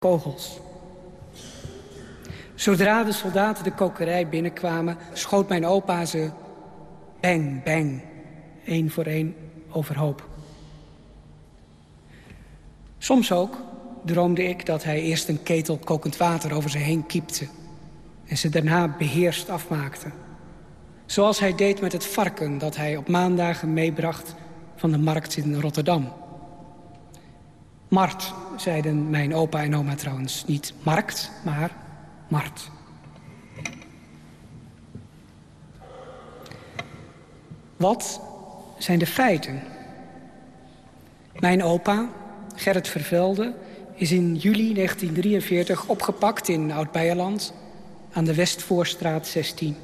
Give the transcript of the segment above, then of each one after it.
kogels. Zodra de soldaten de kokerij binnenkwamen... schoot mijn opa ze bang, bang, één voor één overhoop. Soms ook droomde ik dat hij eerst een ketel kokend water over ze heen kiepte... en ze daarna beheerst afmaakte. Zoals hij deed met het varken dat hij op maandagen meebracht van de markt in Rotterdam. Mart, zeiden mijn opa en oma trouwens. Niet markt, maar Mart. Wat zijn de feiten? Mijn opa, Gerrit Vervelde, is in juli 1943 opgepakt in Oud-Beijerland... aan de Westvoorstraat 16.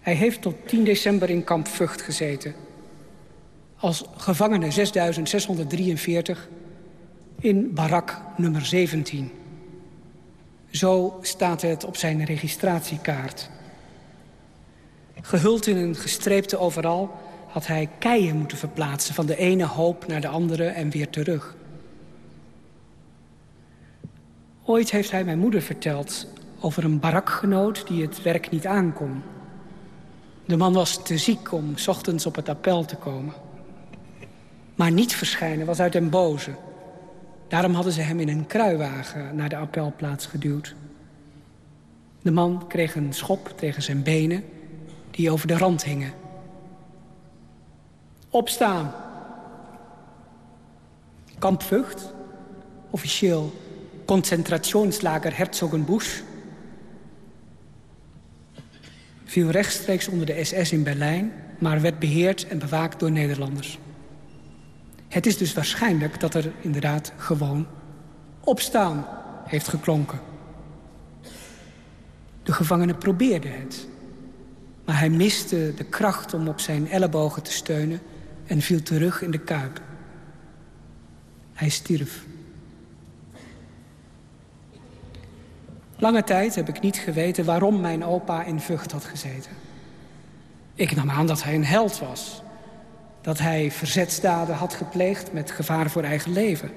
Hij heeft tot 10 december in kamp Vught gezeten... als gevangene 6643 in barak nummer 17. Zo staat het op zijn registratiekaart. Gehuld in een gestreepte overal had hij keien moeten verplaatsen... van de ene hoop naar de andere en weer terug. Ooit heeft hij mijn moeder verteld over een barakgenoot die het werk niet aankon. De man was te ziek om ochtends op het appel te komen. Maar niet verschijnen was uit den boze. Daarom hadden ze hem in een kruiwagen naar de appelplaats geduwd. De man kreeg een schop tegen zijn benen die over de rand hingen. Opstaan. Kamp Vught, officieel concentrationslager Herzogenbusch... viel rechtstreeks onder de SS in Berlijn... maar werd beheerd en bewaakt door Nederlanders. Het is dus waarschijnlijk dat er inderdaad gewoon opstaan heeft geklonken. De gevangene probeerde het. Maar hij miste de kracht om op zijn ellebogen te steunen... en viel terug in de kuip. Hij stierf. Lange tijd heb ik niet geweten waarom mijn opa in Vught had gezeten. Ik nam aan dat hij een held was dat hij verzetsdaden had gepleegd met gevaar voor eigen leven.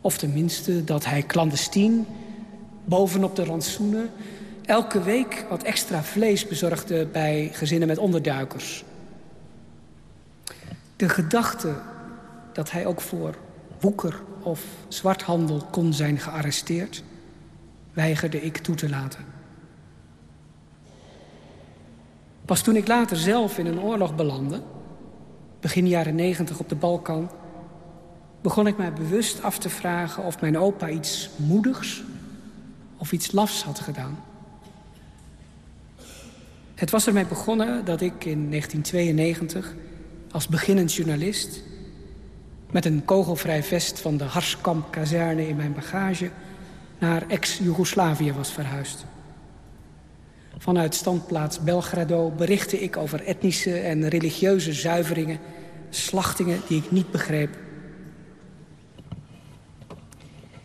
Of tenminste dat hij clandestien, bovenop de rantsoenen... elke week wat extra vlees bezorgde bij gezinnen met onderduikers. De gedachte dat hij ook voor woeker of zwarthandel kon zijn gearresteerd... weigerde ik toe te laten. Pas toen ik later zelf in een oorlog belandde begin jaren negentig op de Balkan... begon ik mij bewust af te vragen of mijn opa iets moedigs of iets lafs had gedaan. Het was ermee begonnen dat ik in 1992 als beginnend journalist... met een kogelvrij vest van de Harskamp-kazerne in mijn bagage... naar ex-Jugoslavië was verhuisd. Vanuit standplaats Belgrado berichtte ik over etnische en religieuze zuiveringen... slachtingen die ik niet begreep.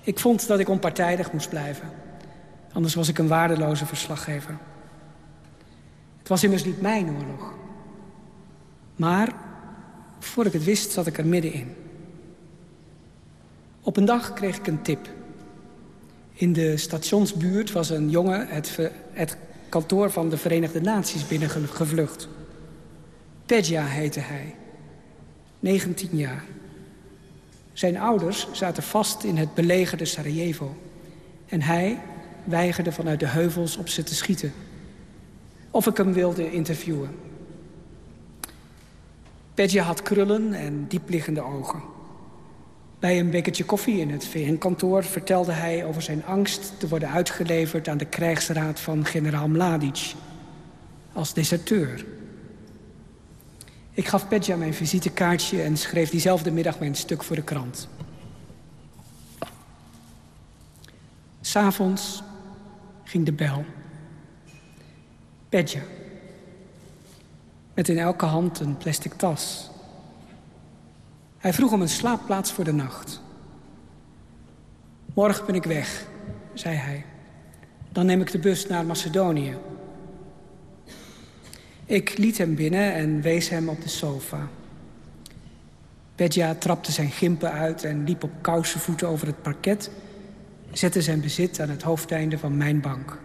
Ik vond dat ik onpartijdig moest blijven. Anders was ik een waardeloze verslaggever. Het was immers niet mijn oorlog. Maar, voor ik het wist, zat ik er middenin. Op een dag kreeg ik een tip. In de stationsbuurt was een jongen het, het kantoor van de Verenigde Naties binnengevlucht. Pedja heette hij. 19 jaar. Zijn ouders zaten vast in het belegerde Sarajevo. En hij weigerde vanuit de heuvels op ze te schieten. Of ik hem wilde interviewen. Pedja had krullen en diepliggende ogen. Bij een bekertje koffie in het VN-kantoor vertelde hij over zijn angst te worden uitgeleverd aan de krijgsraad van generaal Mladic als deserteur. Ik gaf Petja mijn visitekaartje en schreef diezelfde middag mijn stuk voor de krant. S'avonds ging de bel. Petja. Met in elke hand een plastic tas. Hij vroeg om een slaapplaats voor de nacht. Morgen ben ik weg, zei hij. Dan neem ik de bus naar Macedonië. Ik liet hem binnen en wees hem op de sofa. Pedja trapte zijn gimpen uit en liep op kousenvoeten over het parket... zette zijn bezit aan het hoofdeinde van mijn bank.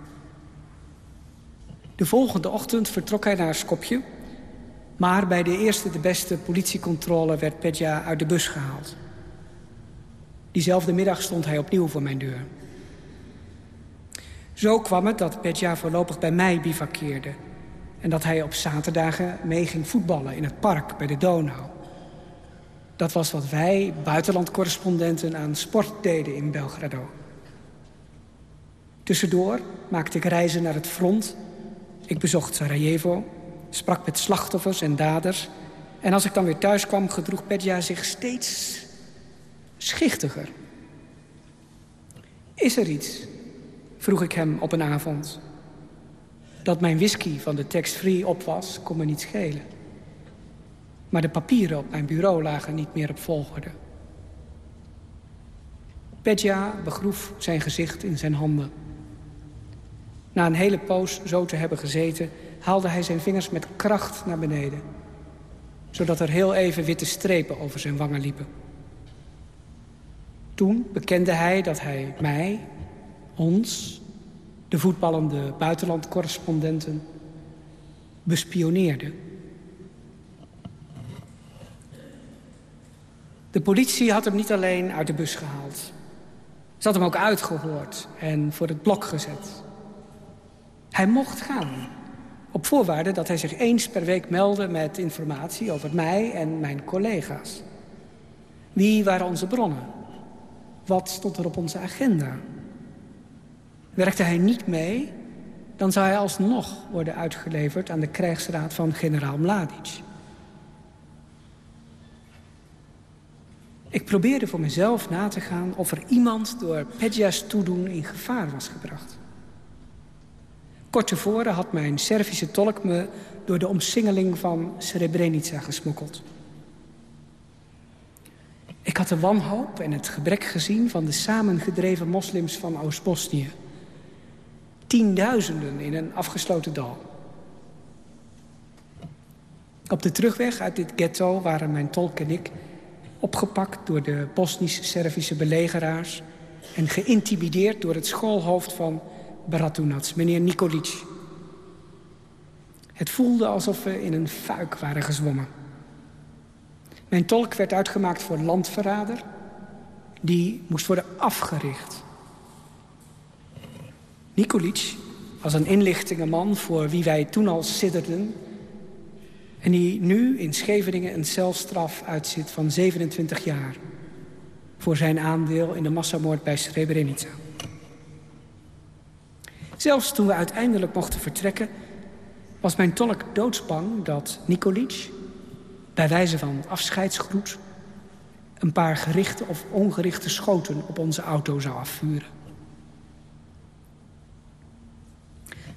De volgende ochtend vertrok hij naar Skopje... maar bij de eerste de beste politiecontrole werd Pedja uit de bus gehaald. Diezelfde middag stond hij opnieuw voor mijn deur. Zo kwam het dat Petja voorlopig bij mij bivakkeerde... en dat hij op zaterdagen mee ging voetballen in het park bij de Donau. Dat was wat wij, buitenlandcorrespondenten, aan sport deden in Belgrado. Tussendoor maakte ik reizen naar het front. Ik bezocht Sarajevo, sprak met slachtoffers en daders... en als ik dan weer thuis kwam, gedroeg Petja zich steeds schichtiger. Is er iets vroeg ik hem op een avond. Dat mijn whisky van de tax-free op was, kon me niet schelen. Maar de papieren op mijn bureau lagen niet meer op volgorde. Pedja begroef zijn gezicht in zijn handen. Na een hele poos zo te hebben gezeten... haalde hij zijn vingers met kracht naar beneden. Zodat er heel even witte strepen over zijn wangen liepen. Toen bekende hij dat hij mij, ons, de voetballende buitenlandcorrespondenten, bespioneerde. De politie had hem niet alleen uit de bus gehaald. Ze had hem ook uitgehoord en voor het blok gezet. Hij mocht gaan, op voorwaarde dat hij zich eens per week meldde met informatie over mij en mijn collega's. Wie waren onze bronnen? Wat stond er op onze agenda? Werkte hij niet mee, dan zou hij alsnog worden uitgeleverd aan de krijgsraad van generaal Mladic. Ik probeerde voor mezelf na te gaan of er iemand door Pedja's toedoen in gevaar was gebracht. Kort tevoren had mijn Servische tolk me door de omsingeling van Srebrenica gesmokkeld. Ik had de wanhoop en het gebrek gezien van de samengedreven moslims van Oost-Bosnië tienduizenden in een afgesloten dal. Op de terugweg uit dit ghetto waren mijn tolk en ik opgepakt door de Bosnisch-Servische belegeraars... en geïntimideerd door het schoolhoofd van Baratunac, meneer Nikolic. Het voelde alsof we in een fuik waren gezwommen. Mijn tolk werd uitgemaakt voor landverrader. Die moest worden afgericht. Nikolic was een inlichtingenman voor wie wij toen al sidderden... en die nu in Scheveningen een celstraf uitzit van 27 jaar... voor zijn aandeel in de massamoord bij Srebrenica. Zelfs toen we uiteindelijk mochten vertrekken... was mijn tolk doodsbang dat Nikolic, bij wijze van afscheidsgroet... een paar gerichte of ongerichte schoten op onze auto zou afvuren.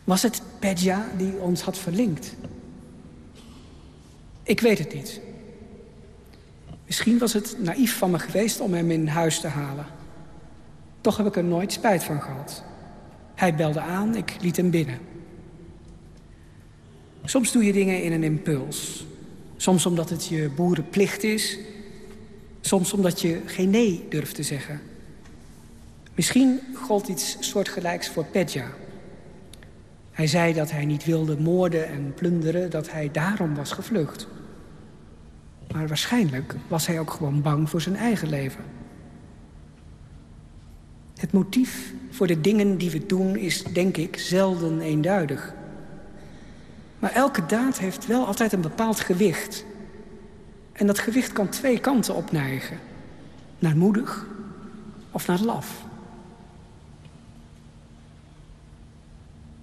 Was het Pedja die ons had verlinkt? Ik weet het niet. Misschien was het naïef van me geweest om hem in huis te halen. Toch heb ik er nooit spijt van gehad. Hij belde aan, ik liet hem binnen. Soms doe je dingen in een impuls. Soms omdat het je boerenplicht is. Soms omdat je geen nee durft te zeggen. Misschien gold iets soortgelijks voor Pedja. Hij zei dat hij niet wilde moorden en plunderen, dat hij daarom was gevlucht. Maar waarschijnlijk was hij ook gewoon bang voor zijn eigen leven. Het motief voor de dingen die we doen is, denk ik, zelden eenduidig. Maar elke daad heeft wel altijd een bepaald gewicht. En dat gewicht kan twee kanten opneigen. Naar moedig of naar laf.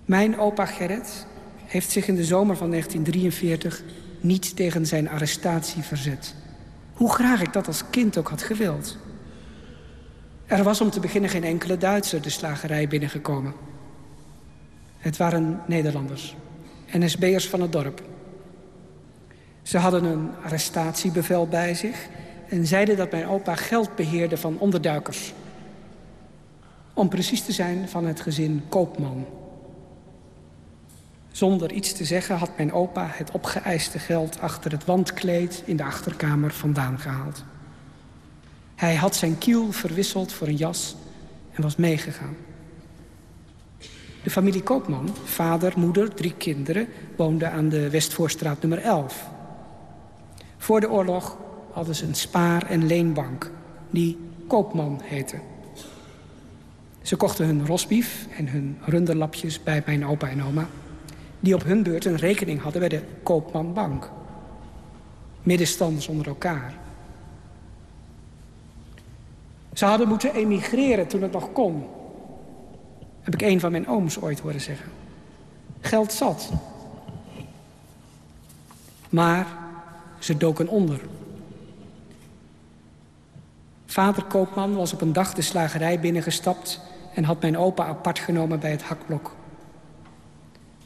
Mijn opa Gerrit heeft zich in de zomer van 1943 niet tegen zijn arrestatie verzet. Hoe graag ik dat als kind ook had gewild. Er was om te beginnen geen enkele Duitser de slagerij binnengekomen. Het waren Nederlanders, NSB'ers van het dorp. Ze hadden een arrestatiebevel bij zich... en zeiden dat mijn opa geld beheerde van onderduikers. Om precies te zijn van het gezin Koopman... Zonder iets te zeggen had mijn opa het opgeëiste geld achter het wandkleed in de achterkamer vandaan gehaald. Hij had zijn kiel verwisseld voor een jas en was meegegaan. De familie Koopman, vader, moeder, drie kinderen... woonde aan de Westvoorstraat nummer 11. Voor de oorlog hadden ze een spaar- en leenbank... die Koopman heette. Ze kochten hun rosbief en hun runderlapjes bij mijn opa en oma... die op hun beurt een rekening hadden bij de Koopmanbank. Middenstanders onder elkaar. Ze hadden moeten emigreren toen het nog kon. Heb ik een van mijn ooms ooit horen zeggen. Geld zat. Maar ze doken onder. Vader Koopman was op een dag de slagerij binnengestapt... en had mijn opa apart genomen bij het hakblok.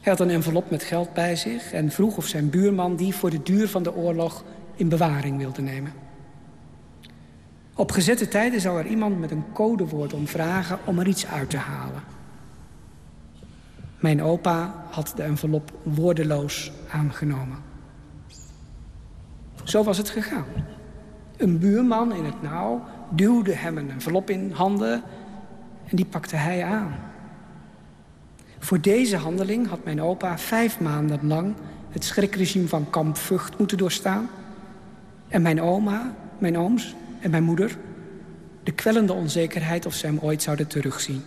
Hij had een envelop met geld bij zich... en vroeg of zijn buurman die voor de duur van de oorlog in bewaring wilde nemen. Op gezette tijden zou er iemand met een codewoord om vragen om er iets uit te halen. Mijn opa had de envelop woordeloos aangenomen. Zo was het gegaan. Een buurman in het nauw duwde hem een envelop in handen en die pakte hij aan. Voor deze handeling had mijn opa vijf maanden lang het schrikregime van kamp Vught moeten doorstaan. En mijn oma, mijn ooms en mijn moeder de kwellende onzekerheid of ze hem ooit zouden terugzien.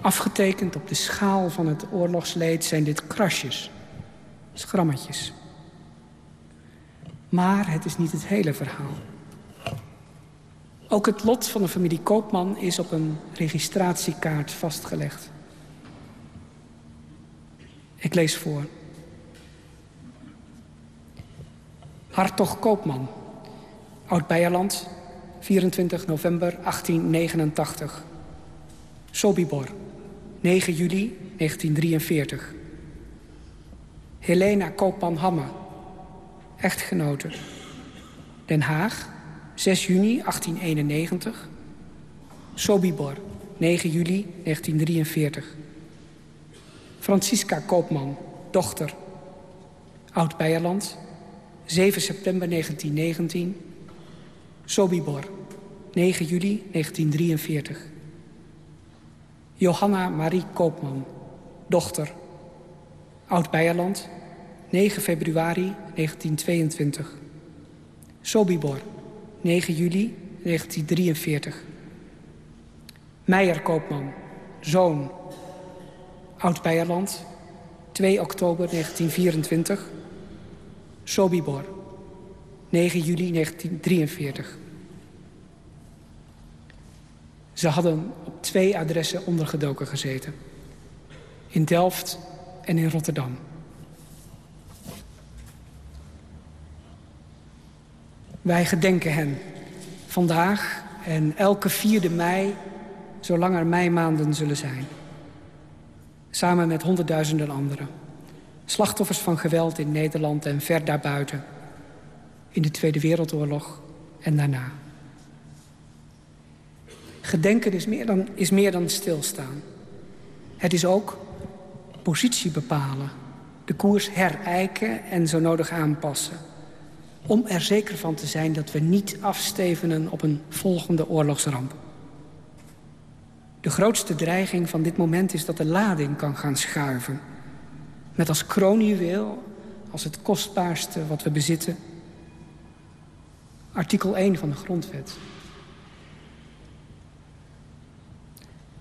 Afgetekend op de schaal van het oorlogsleed zijn dit krasjes, schrammetjes. Maar het is niet het hele verhaal. Ook het lot van de familie Koopman is op een registratiekaart vastgelegd. Ik lees voor. Hartog Koopman, Oud-Beierland, 24 november 1889. Sobibor, 9 juli 1943. Helena Koopman-Hamme, echtgenote. Den Haag, 6 juni 1891. Sobibor, 9 juli 1943. Francisca Koopman, dochter. Oud-Beierland, 7 september 1919. Sobibor, 9 juli 1943. Johanna Marie Koopman, dochter. Oud-Beierland, 9 februari 1922. Sobibor, 9 juli 1943. Meijer Koopman, zoon. Oud-Beierland, 2 oktober 1924. Sobibor, 9 juli 1943. Ze hadden op twee adressen ondergedoken gezeten. In Delft en in Rotterdam. Wij gedenken hen vandaag en elke vierde mei, zolang er meimaanden zullen zijn. Samen met honderdduizenden anderen. Slachtoffers van geweld in Nederland en ver daarbuiten. In de Tweede Wereldoorlog en daarna. Gedenken is meer dan, is meer dan stilstaan. Het is ook positie bepalen. De koers herijken en zo nodig aanpassen. Om er zeker van te zijn dat we niet afstevenen op een volgende oorlogsramp. De grootste dreiging van dit moment is dat de lading kan gaan schuiven. Met als kroonjuweel, als het kostbaarste wat we bezitten... artikel 1 van de Grondwet.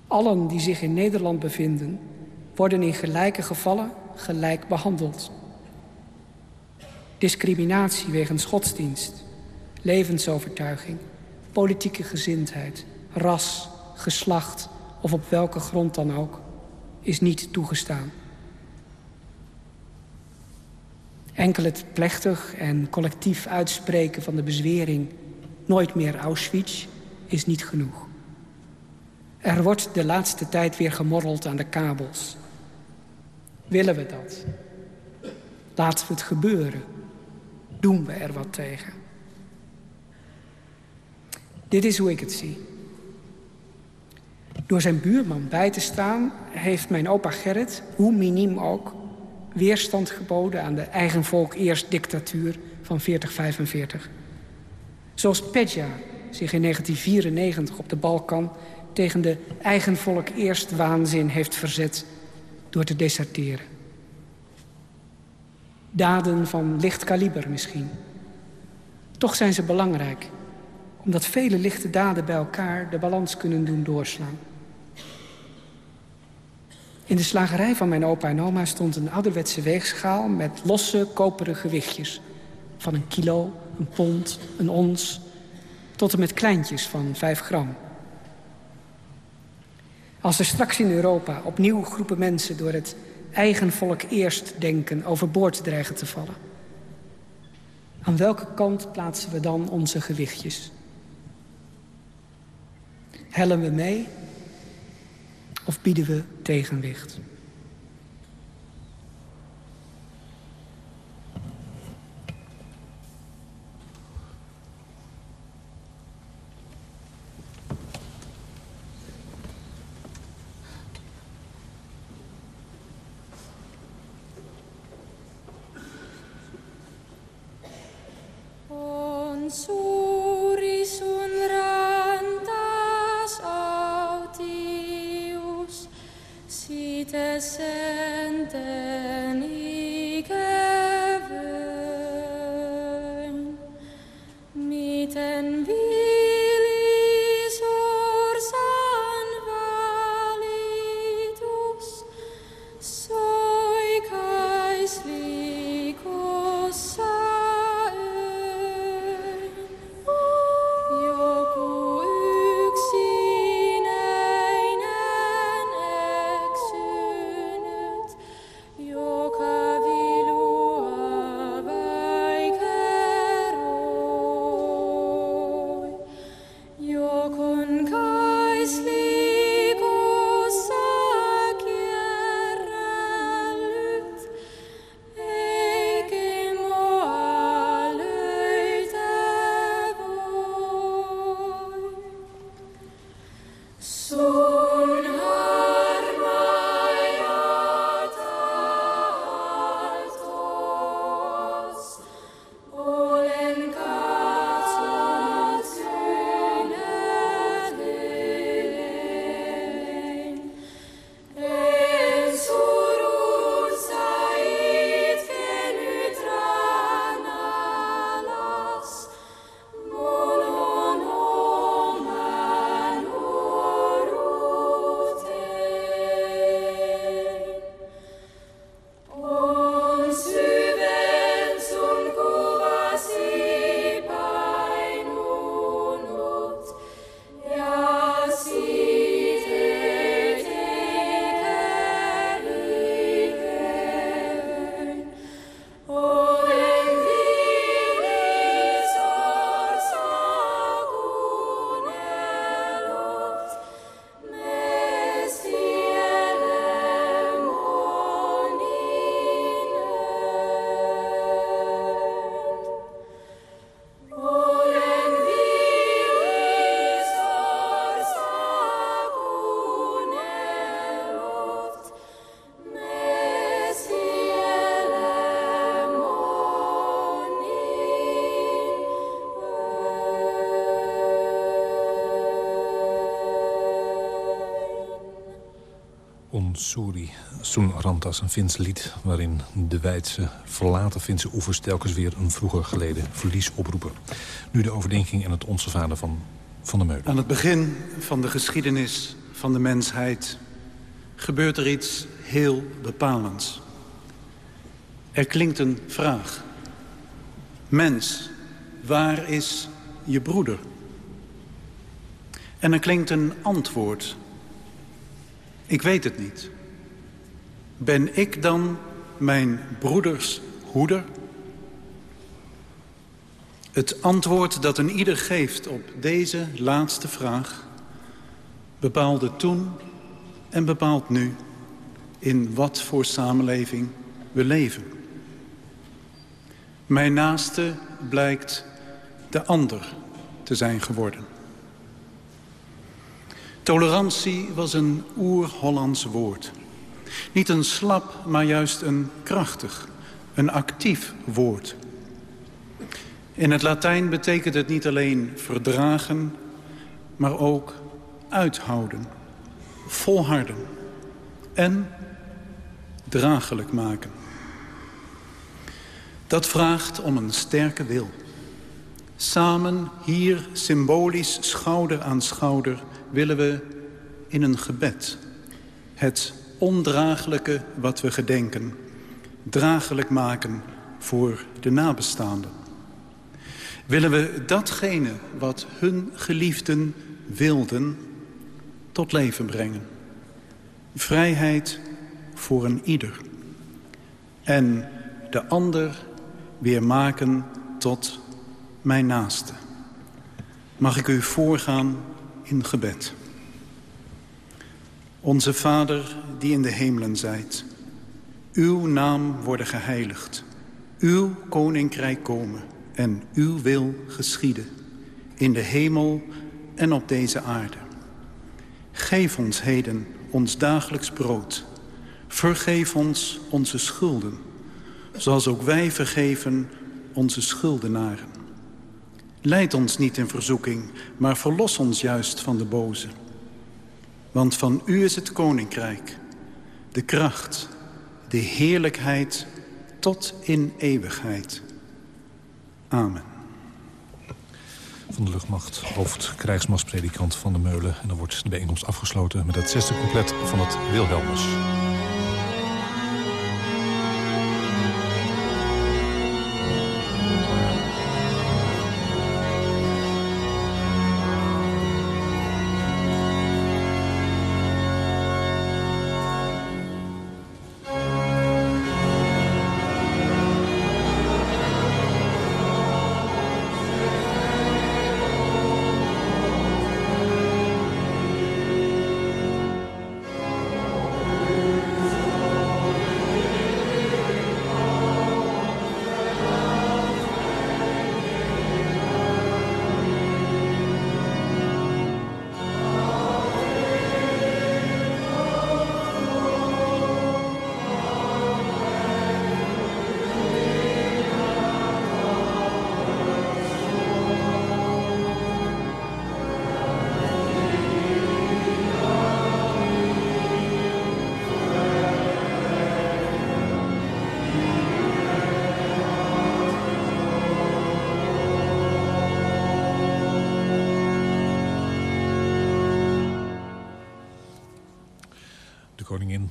Allen die zich in Nederland bevinden... worden in gelijke gevallen gelijk behandeld. Discriminatie wegens godsdienst, levensovertuiging... politieke gezindheid, ras, geslacht of op welke grond dan ook... is niet toegestaan. Enkel het plechtig en collectief uitspreken van de bezwering... nooit meer Auschwitz is niet genoeg. Er wordt de laatste tijd weer gemorreld aan de kabels. Willen we dat? Laten we het gebeuren. Doen we er wat tegen? Dit is hoe ik het zie. Door zijn buurman bij te staan heeft mijn opa Gerrit, hoe miniem ook... weerstand geboden aan de eigen volk eerst dictatuur van 4045. Zoals Pedja zich in 1994 op de Balkan tegen de eigen volk eerst waanzin heeft verzet door te deserteren. Daden van licht kaliber misschien. Toch zijn ze belangrijk, omdat vele lichte daden bij elkaar de balans kunnen doen doorslaan. In de slagerij van mijn opa en oma stond een ouderwetse weegschaal... met losse, koperen gewichtjes. Van een kilo, een pond, een ons... tot en met kleintjes van vijf gram. Als er straks in Europa opnieuw groepen mensen... door het eigen volk eerst denken overboord dreigen te vallen... aan welke kant plaatsen we dan onze gewichtjes? Hellen we mee of bieden we tegenwicht? Suri, Miten wir Soen Rantas, een Fins lied... waarin de wijdse verlaten Finse oevers telkens weer een vroeger geleden verlies oproepen. Nu de overdenking en het Onze Vader van Van der Meulen. Aan het begin van de geschiedenis van de mensheid... gebeurt er iets heel bepalends. Er klinkt een vraag. Mens, waar is je broeder? En er klinkt een antwoord ik weet het niet. Ben ik dan mijn broeders hoeder? Het antwoord dat een ieder geeft op deze laatste vraag... bepaalde toen en bepaalt nu in wat voor samenleving we leven. Mijn naaste blijkt de ander te zijn geworden. Tolerantie was een oer-Hollands woord. Niet een slap, maar juist een krachtig, een actief woord. In het Latijn betekent het niet alleen verdragen, maar ook uithouden, volharden en dragelijk maken. Dat vraagt om een sterke wil. Samen hier symbolisch schouder aan schouder willen we in een gebed het ondraaglijke wat we gedenken draaglijk maken voor de nabestaanden. Willen we datgene wat hun geliefden wilden tot leven brengen. Vrijheid voor een ieder. En de ander weer maken tot mijn naaste. Mag ik u voorgaan in gebed. Onze Vader die in de hemelen zijt. Uw naam worden geheiligd. Uw koninkrijk komen en uw wil geschieden. In de hemel en op deze aarde. Geef ons heden ons dagelijks brood. Vergeef ons onze schulden. Zoals ook wij vergeven onze schuldenaren. Leid ons niet in verzoeking, maar verlos ons juist van de boze. Want van u is het koninkrijk, de kracht, de heerlijkheid tot in eeuwigheid. Amen. Van de luchtmacht, hoofd krijgsmachtpredikant van de Meulen. En dan wordt de bijeenkomst afgesloten met het zesde compleet van het Wilhelmus.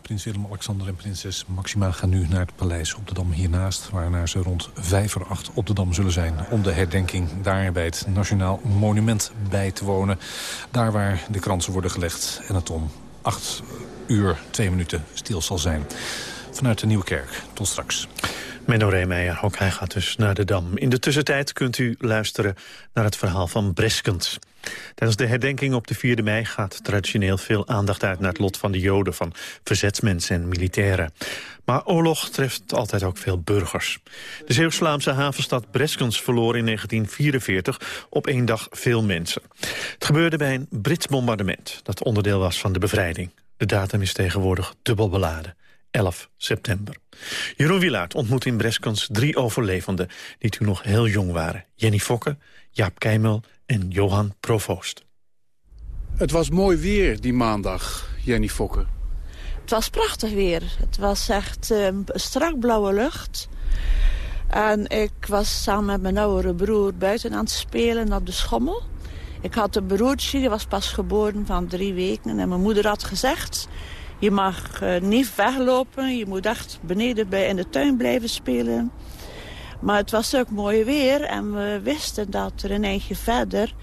Prins Willem-Alexander en prinses Maxima... gaan nu naar het paleis op de Dam hiernaast... waarna ze rond vijf voor acht op de Dam zullen zijn... om de herdenking daar bij het Nationaal Monument bij te wonen. Daar waar de kransen worden gelegd en het om acht uur, twee minuten stil zal zijn. Vanuit de Nieuwe Kerk. Tot straks. Menno Reemeijer, ook hij gaat dus naar de Dam. In de tussentijd kunt u luisteren naar het verhaal van Breskens. Tijdens de herdenking op de 4e mei gaat traditioneel veel aandacht uit... naar het lot van de Joden, van verzetsmensen en militairen. Maar oorlog treft altijd ook veel burgers. De Zeeuws-Vlaamse havenstad Breskens verloor in 1944 op één dag veel mensen. Het gebeurde bij een Brits bombardement... dat onderdeel was van de bevrijding. De datum is tegenwoordig dubbel beladen. 11 september. Jeroen Wilaert ontmoet in Breskens drie overlevenden... die toen nog heel jong waren. Jenny Fokke, Jaap Keimel en Johan Provoost. Het was mooi weer die maandag, Jenny Fokke. Het was prachtig weer. Het was echt uh, strak blauwe lucht. En ik was samen met mijn oudere broer buiten aan het spelen op de schommel. Ik had een broertje, die was pas geboren van drie weken. En mijn moeder had gezegd, je mag uh, niet weglopen. Je moet echt beneden bij in de tuin blijven spelen. Maar het was ook mooi weer. En we wisten dat er een eindje verder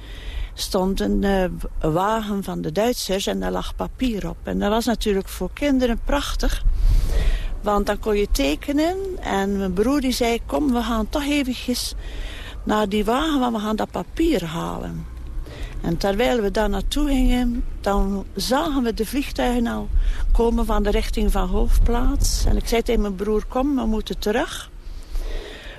stond een uh, wagen van de Duitsers. En daar lag papier op. En dat was natuurlijk voor kinderen prachtig. Want dan kon je tekenen. En mijn broer die zei, kom we gaan toch eventjes naar die wagen. Want we gaan dat papier halen. En terwijl we daar naartoe gingen, dan zagen we de vliegtuigen al komen van de richting van Hoofdplaats. En ik zei tegen mijn broer, kom, we moeten terug.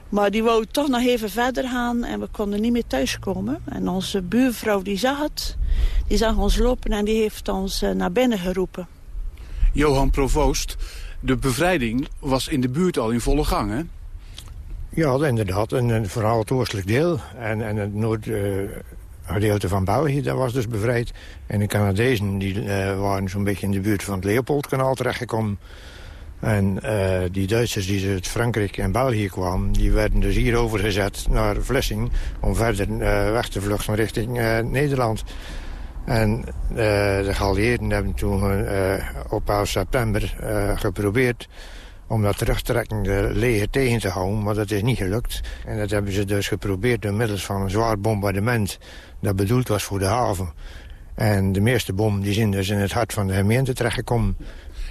Maar die wou toch nog even verder gaan en we konden niet meer thuiskomen. En onze buurvrouw die zag het, die zag ons lopen en die heeft ons eh, naar binnen geroepen. Johan Provoost, de bevrijding was in de buurt al in volle gang, hè? Ja, inderdaad. En, vooral het oostelijk deel. En, en het noordgedeelte van België, dat was dus bevrijd. En de Canadezen die, waren zo'n beetje in de buurt van het Leopoldkanaal terechtgekomen. En uh, die Duitsers die uit Frankrijk en België kwamen... die werden dus hier overgezet naar Vlissing... om verder uh, weg te vluchten richting Nederland. En de geallieerden hebben toen op 11 september geprobeerd... om dat terugtrekkende leger tegen te houden, maar dat is niet gelukt. En dat hebben ze dus geprobeerd door middels van een zwaar bombardement... dat bedoeld was voor de haven. En de meeste bom die zijn dus in het hart van de gemeente terechtgekomen...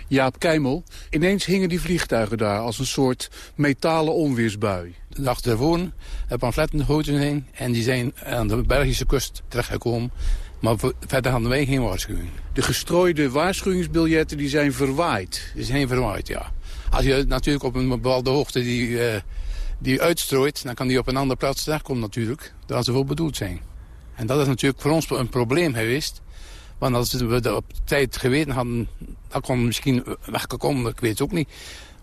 Jaap Keimel. Ineens hingen die vliegtuigen daar als een soort metalen onweersbui. De dag ervoor heb pamfletten gehouden heen en die zijn aan de Belgische kust terechtgekomen. Maar verder hadden wij geen waarschuwing. De gestrooide waarschuwingsbiljetten die zijn verwaaid? Die zijn verwaaid, ja. Als je natuurlijk op een bepaalde hoogte die, uh, die uitstrooit... dan kan die op een andere plaats terechtkomen natuurlijk. Daar ze voor bedoeld zijn. En dat is natuurlijk voor ons een probleem geweest. Want als we dat op tijd geweten hadden, dan kon we misschien weggekomen, ik weet het ook niet.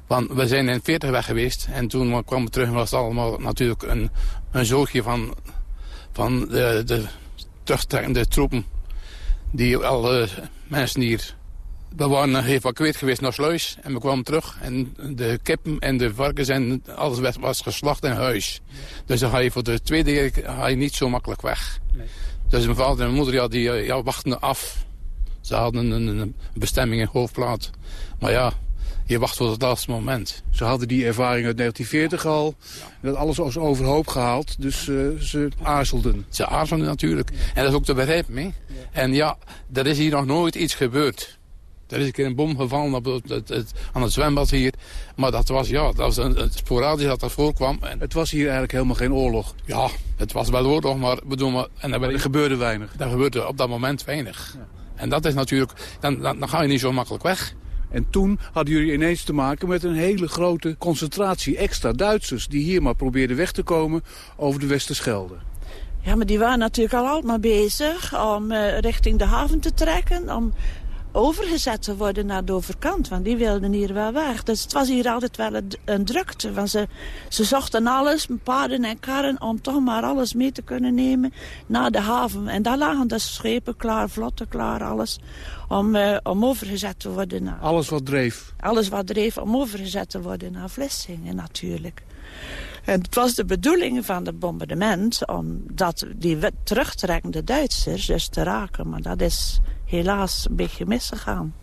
Want we zijn in 40 weg geweest en toen kwamen we terug en was het allemaal natuurlijk een, een zoogje van, van de, de terugtrekkende troepen. Die alle mensen hier... We waren geëvacueerd geweest naar Sluis en we kwamen terug. En de kippen en de varkens en alles was geslacht in huis. Dus dan ga je voor de tweede keer ga je niet zo makkelijk weg. Nee. Dus mijn vader en mijn moeder ja, die, eh, ja, wachten af. Ze hadden een, een bestemming in Hoofdplaat. Maar ja, je wacht tot het laatste moment. Ze hadden die ervaring uit 1940 al. Dat alles was overhoop gehaald, dus uh, ze aarzelden. Ze aarzelden natuurlijk. En dat is ook te begrijpen. Hè? En ja, er is hier nog nooit iets gebeurd. Er is een keer een bom gevallen op het, het, aan het zwembad hier. Maar dat was, ja, dat was een, het sporadisch dat dat voorkwam. En het was hier eigenlijk helemaal geen oorlog? Ja, het was wel oorlog, maar bedoel, maar, en er gebeurde weinig? Er gebeurde op dat moment weinig. Ja. En dat is natuurlijk, dan, dan, dan ga je niet zo makkelijk weg. En toen hadden jullie ineens te maken met een hele grote concentratie extra Duitsers... die hier maar probeerden weg te komen over de Westerschelde. Ja, maar die waren natuurlijk al altijd maar bezig om uh, richting de haven te trekken... om overgezet te worden naar de overkant. Want die wilden hier wel weg. Dus het was hier altijd wel een, een drukte. Want ze, ze zochten alles, paarden en karren... om toch maar alles mee te kunnen nemen naar de haven. En daar lagen de schepen klaar, vlotten klaar, alles... om, uh, om overgezet te worden naar... Alles wat dreef? Alles wat dreef om overgezet te worden naar Vlissingen natuurlijk. En het was de bedoeling van het bombardement... om dat die terugtrekkende Duitsers dus te raken. Maar dat is helaas een beetje misgegaan.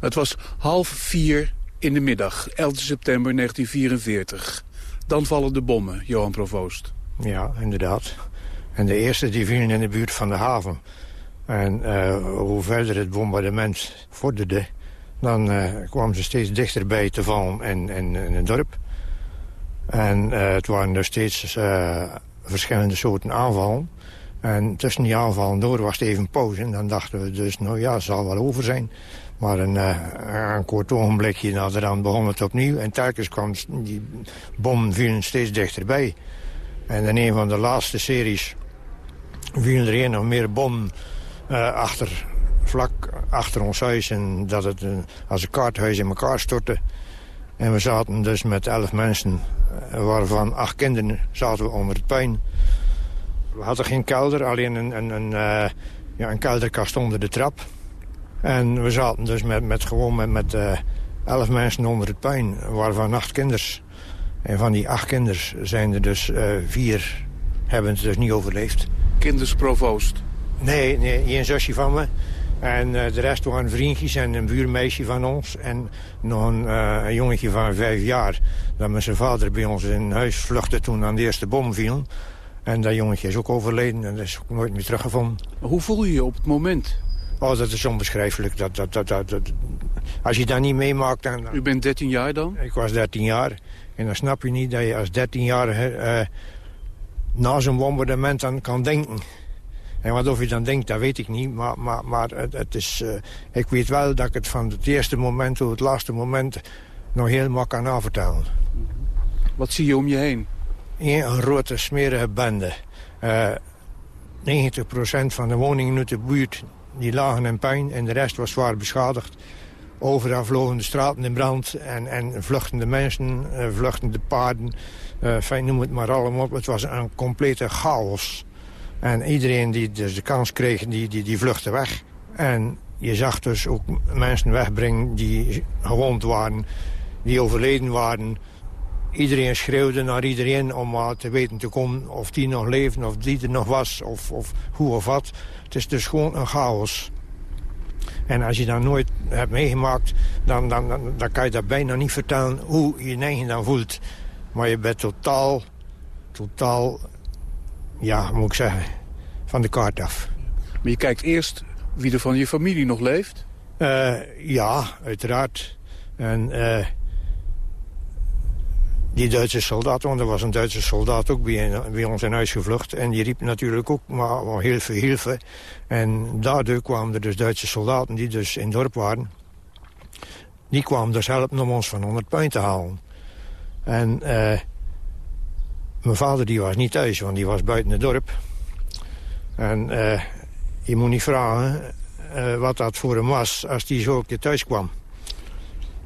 Het was half vier in de middag, 11 september 1944. Dan vallen de bommen, Johan Provoost. Ja, inderdaad. En de eerste die vielen in de buurt van de haven. En uh, hoe verder het bombardement vorderde... dan uh, kwamen ze steeds dichterbij te vallen in, in, in het dorp. En uh, het waren er steeds verschillende soorten aanvallen. En tussen die aanvallen door was het even pauze. En dan dachten we dus, nou ja, het zal wel over zijn. Maar een, uh, kort ogenblikje dan begon het opnieuw. En telkens kwam die bom vielen steeds dichterbij. En in een van de laatste series vielen er een of meer bom uh, achter, vlak achter ons huis. En dat het uh, als een kaarthuis in elkaar stortte. En we zaten dus met elf mensen, waarvan acht kinderen zaten we onder het puin. We hadden geen kelder, alleen een, een, een, uh, ja, een kelderkast onder de trap. En we zaten dus met, met gewoon met, met uh, elf mensen onder het puin, waarvan acht kinders. En van die acht kinders zijn er dus uh, vier, hebben het dus niet overleefd. Kindersprovoost? Nee, nee, één zusje van me. En uh, de rest waren vriendjes en een buurmeisje van ons. En nog een, uh, een jongetje van vijf jaar. Dat met zijn vader bij ons in huis vluchtte toen aan de eerste bom viel. En dat jongetje is ook overleden en dat is ook nooit meer teruggevonden. hoe voel je je op het moment? Oh, dat is onbeschrijfelijk. Dat, dat, dat, dat, als je dat niet meemaakt... Dan, U bent 13 jaar dan? Ik was 13 jaar. En dan snap je niet dat je als 13-jarige uh, na zo'n bombardement aan kan denken. En wat of je dan denkt, dat weet ik niet. Maar, maar, maar het, het is, uh, ik weet wel dat ik het van het eerste moment tot het laatste moment... nog helemaal kan navertellen. Wat zie je om je heen? Een grote smerige bende. Uh, eh, 90% van de woningen uit de buurt die lagen in puin en de rest was zwaar beschadigd. Overal vlogen de straten in brand en, en vluchtende mensen, uh, vluchtende paarden. Uh, fijn, noem het maar allemaal op. Het was een complete chaos. En iedereen die dus de kans kreeg, die, die, die vluchtte weg. En je zag dus ook mensen wegbrengen die gewond waren, die overleden waren. Iedereen schreeuwde naar iedereen om maar te weten te komen of die nog leefde, of die er nog was, of, of hoe of wat. Het is dus gewoon een chaos. En als je dat nooit hebt meegemaakt, dan, dan, dan, dan kan je dat bijna niet vertellen hoe je je dan voelt. Maar je bent totaal, totaal, ja, moet ik zeggen, van de kaart af. Maar je kijkt eerst wie er van je familie nog leeft? Uh, ja, uiteraard. En uh, die Duitse soldaat, want er was een Duitse soldaat ook bij, ons in huis gevlucht. En die riep natuurlijk ook maar, heel veel hilfe. En daardoor kwamen er dus Duitse soldaten die dus in het dorp waren. Die kwamen dus helpen om ons van 100 punt te halen. En uh, mijn vader die was niet thuis, want die was buiten het dorp. En uh, je moet niet vragen uh, wat dat voor hem was als hij zo een thuis kwam.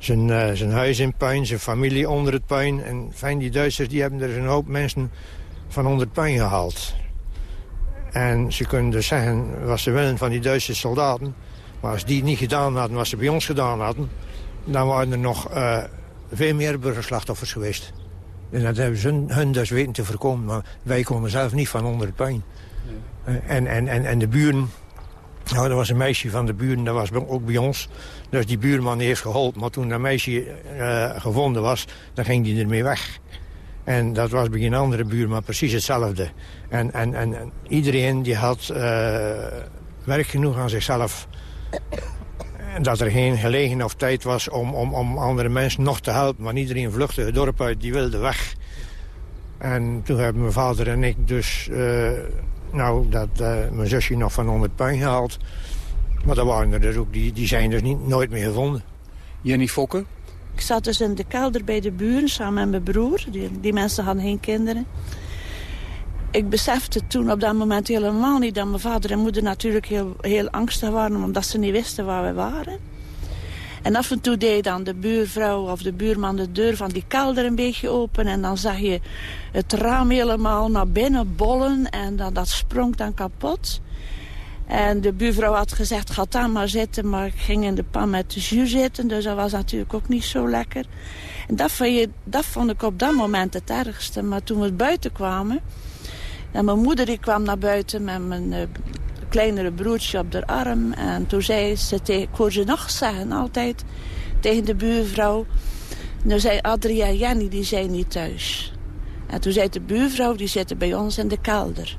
Zijn, uh, zijn huis in puin, zijn familie onder het puin. En fijn, die Duitsers die hebben er een hoop mensen van onder het puin gehaald. En ze kunnen dus zeggen wat ze willen van die Duitse soldaten. Maar als die niet gedaan hadden wat ze bij ons gedaan hadden... dan waren er nog uh, veel meer burgerslachtoffers geweest. En dat hebben ze hun, hun dus weten te voorkomen. Maar wij konden zelf niet van onder het puin. En, en, en, en de buren... Nou, er was een meisje van de buren, dat was ook bij ons. Dus die buurman heeft geholpen. Maar toen dat meisje uh, gevonden was, dan ging die ermee weg. En dat was bij een andere buurman precies hetzelfde. En, en, en, iedereen die had uh, werk genoeg aan zichzelf. En dat er geen gelegenheid of tijd was om, om, om andere mensen nog te helpen. Maar iedereen vluchtte het dorp uit, die wilde weg. En toen hebben mijn vader en ik dus... Uh, nou, dat, mijn zusje nog van onder het puin gehaald. Maar er waren er dus ook, die, die zijn dus niet, nooit meer gevonden. Jenny Fokker? Ik zat dus in de kelder bij de buren samen met mijn broer. Die, die mensen hadden geen kinderen. Ik besefte toen op dat moment helemaal niet dat mijn vader en moeder natuurlijk heel, heel angstig waren... omdat ze niet wisten waar we waren. En af en toe deed dan de buurvrouw of de buurman de deur van die kelder een beetje open. En dan zag je het raam helemaal naar binnen bollen. En dan, dat sprong dan kapot. En de buurvrouw had gezegd, ga daar maar zitten. Maar ik ging in de pan met de jus zitten. Dus dat was natuurlijk ook niet zo lekker. En dat vond, je, dat vond ik op dat moment het ergste. Maar toen we buiten kwamen... En mijn moeder die kwam naar buiten met mijn uh, kleinere broertje op de arm. En toen zei ze, ik hoor ze nog zeggen altijd tegen de buurvrouw... Nu zei Adria Jenny, die zijn niet thuis. En toen zei de buurvrouw, die zitten bij ons in de kelder.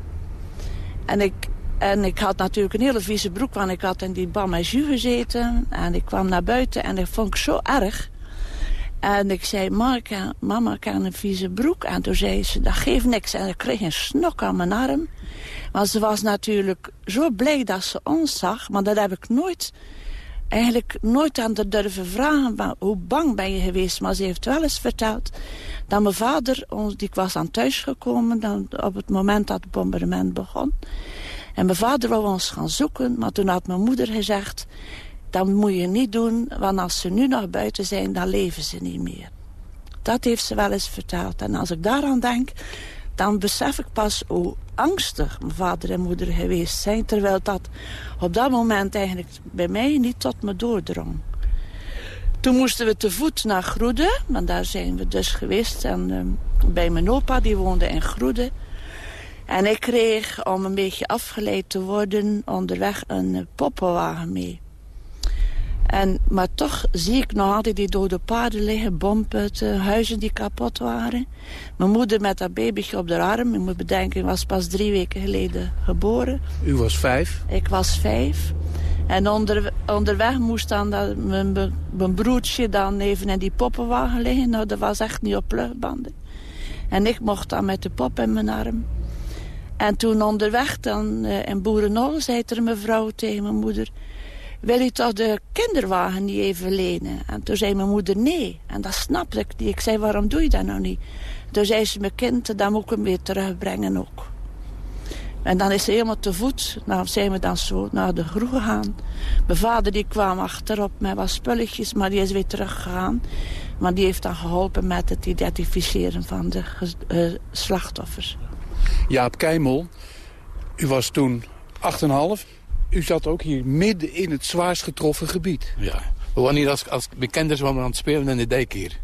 En ik, en ik had natuurlijk een hele vieze broek, want ik had in die bam met jus gezeten. En ik kwam naar buiten en dat vond ik zo erg. En ik zei, mama, ik heb een vieze broek. En toen zei ze, dat geeft niks. En ik kreeg een snok aan mijn arm. Maar ze was natuurlijk zo blij dat ze ons zag. Maar dat heb ik nooit, eigenlijk nooit aan haar durven vragen. Hoe bang ben je geweest? Maar ze heeft wel eens verteld dat mijn vader, die was aan thuis gekomen dan, op het moment dat het bombardement begon. En mijn vader wou ons gaan zoeken, maar toen had mijn moeder gezegd... dat moet je niet doen, want als ze nu nog buiten zijn, dan leven ze niet meer. Dat heeft ze wel eens verteld. En als ik daaraan denk, dan besef ik pas hoe angstig mijn vader en moeder geweest zijn. Terwijl dat op dat moment eigenlijk bij mij niet tot me doordrong. Toen moesten we te voet naar Groede, want daar zijn we dus geweest. En uh, bij mijn opa, die woonde in Groede. En ik kreeg, om een beetje afgeleid te worden, onderweg een poppenwagen mee. En, maar toch zie ik nog altijd die dode paarden liggen, bompen, huizen die kapot waren. Mijn moeder met dat babytje op de arm. Je moet bedenken, ik was pas drie weken geleden geboren. U was vijf? Ik was vijf. En onder, onderweg moest dan dat, mijn, mijn broertje dan even in die poppenwagen liggen. Nou, dat was echt niet op luchtbanden. En ik mocht dan met de pop in mijn arm. En toen onderweg dan uh, in Boerenol zei er een mevrouw tegen mijn moeder wil je toch de kinderwagen niet even lenen? En toen zei mijn moeder nee. En dat snapte ik niet. Ik zei, waarom doe je dat nou niet? Toen zei ze, mijn kind, dan moet ik hem weer terugbrengen ook. En dan is ze helemaal te voet. Nou zijn we dan zo naar de groe gegaan. Mijn vader die kwam achterop met wat spulletjes, maar die is weer teruggegaan. Maar die heeft dan geholpen met het identificeren van de uh, slachtoffers. Jaap Keimel, u was toen 8,5. U zat ook hier midden in het zwaarst getroffen gebied. Ja, we waren hier als, als bekenders waren we aan het spelen in de dijk hier.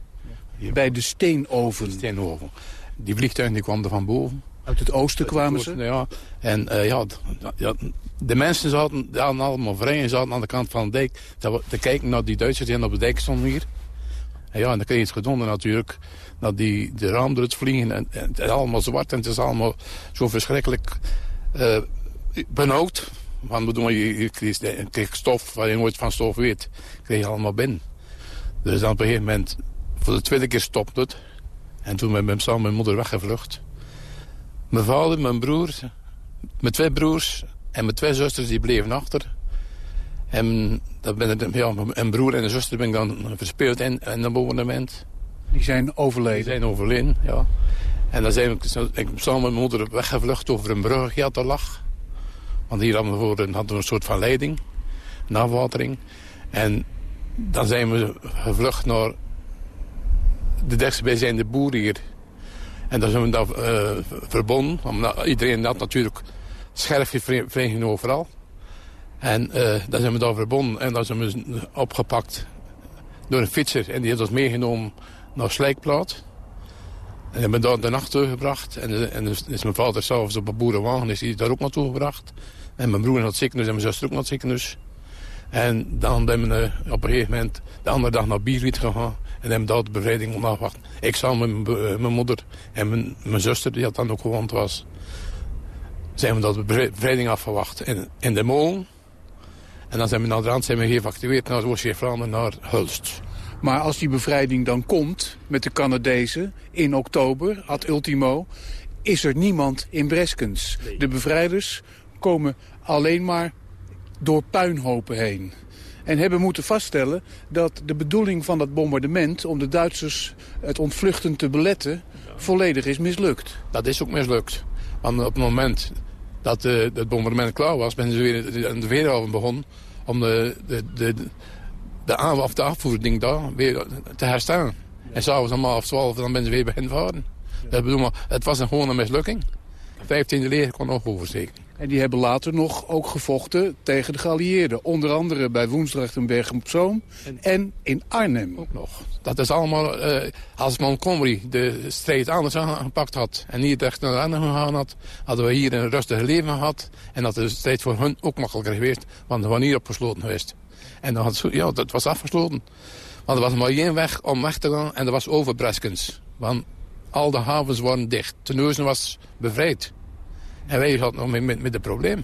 Bij de steenoven. steenoven. Die vliegtuigen die kwamen er van boven. Uit het oosten kwamen ze? Ja, en uh, ja, ja, de mensen zaten, allemaal vrij en zaten aan de kant van de dijk te kijken naar die Duitsers die op de dijk stonden hier. En ja, en dan kreeg je het gedonden natuurlijk. Dat die de raamdruts vliegen en, en, het is allemaal zwart en het is allemaal zo verschrikkelijk uh, benauwd. Want bedoel, je, kreeg stof, waar je nooit van stof weet, kreeg je allemaal binnen. Dus dan op een gegeven moment, voor de tweede keer stopte het. En toen ben ik samen mijn moeder weggevlucht. Mijn vader, mijn broer, mijn twee broers en mijn twee zusters die bleven achter. En dat ben ik, ja, mijn broer en de zuster ben ik dan verspeeld in, in een bombardement. Die zijn overleden? Die zijn overleden, ja. En dan zijn we, ik samen met mijn moeder weggevlucht over een brug dat er lag. Want hier hadden we, hadden we een soort van leiding, navotering. En dan zijn we gevlucht naar de dichtstbijzijnde boer hier. En dan zijn we daar uh, verbonden. Omdat iedereen had natuurlijk scherfvereniging overal. En uh, dan zijn we daar verbonden. En dan zijn we opgepakt door een fietser. En die heeft ons meegenomen naar Slijkplaat. En hebben daar de nacht teruggebracht. En, en dus is mijn vader s'avonds op een boerenwagen is hij daar ook naartoe gebracht. En mijn broer naar het en mijn zuster ook naar het ziekenhuis. En dan ben we uh, op een gegeven moment de andere dag naar Bierwiet gegaan. En hebben daar de bevrijding afwachten. Ik samen met mijn, mijn moeder en mijn, mijn zuster, die dat dan ook gewond was... zijn we dat de bevrijding afgewacht in, in de molen. En dan zijn we naar de rand zijn we geëvacueerd naar Oost-Vlaanderen, naar Hulst. Maar als die bevrijding dan komt met de Canadezen in oktober, ad ultimo... is er niemand in Breskens. De bevrijders komen alleen maar door puinhopen heen. En hebben moeten vaststellen dat de bedoeling van dat bombardement... om de Duitsers het ontvluchten te beletten, volledig is mislukt. Dat is ook mislukt. Want op het moment dat uh, het bombardement klaar was... ben ze weer aan de Weerhaven begonnen om de, de, de, de, aan of de afvoering daar weer te herstellen. En s'avonds om half twaalf dan ben ze weer beginnen varen. Dat bedoel maar, het was een gewone mislukking. 15e leger kon nog oversteken. En die hebben later nog ook gevochten tegen de geallieerden. Onder andere bij Woensdracht en Bergen op Zoom en in Arnhem. Ook nog. Dat is allemaal, uh, als Montgomery de strijd anders aangepakt had... en niet echt naar Arnhem gegaan had... hadden we hier een rustig leven gehad. En dat de strijd voor hun ook makkelijker geweest. Want we waren hier opgesloten geweest. En dan had, ja, dat was afgesloten. Want er was maar één weg om weg te gaan en dat was over Breskens. Want al de havens waren dicht. Terneuzen was bevrijd. En wij hadden nog met, met, het probleem.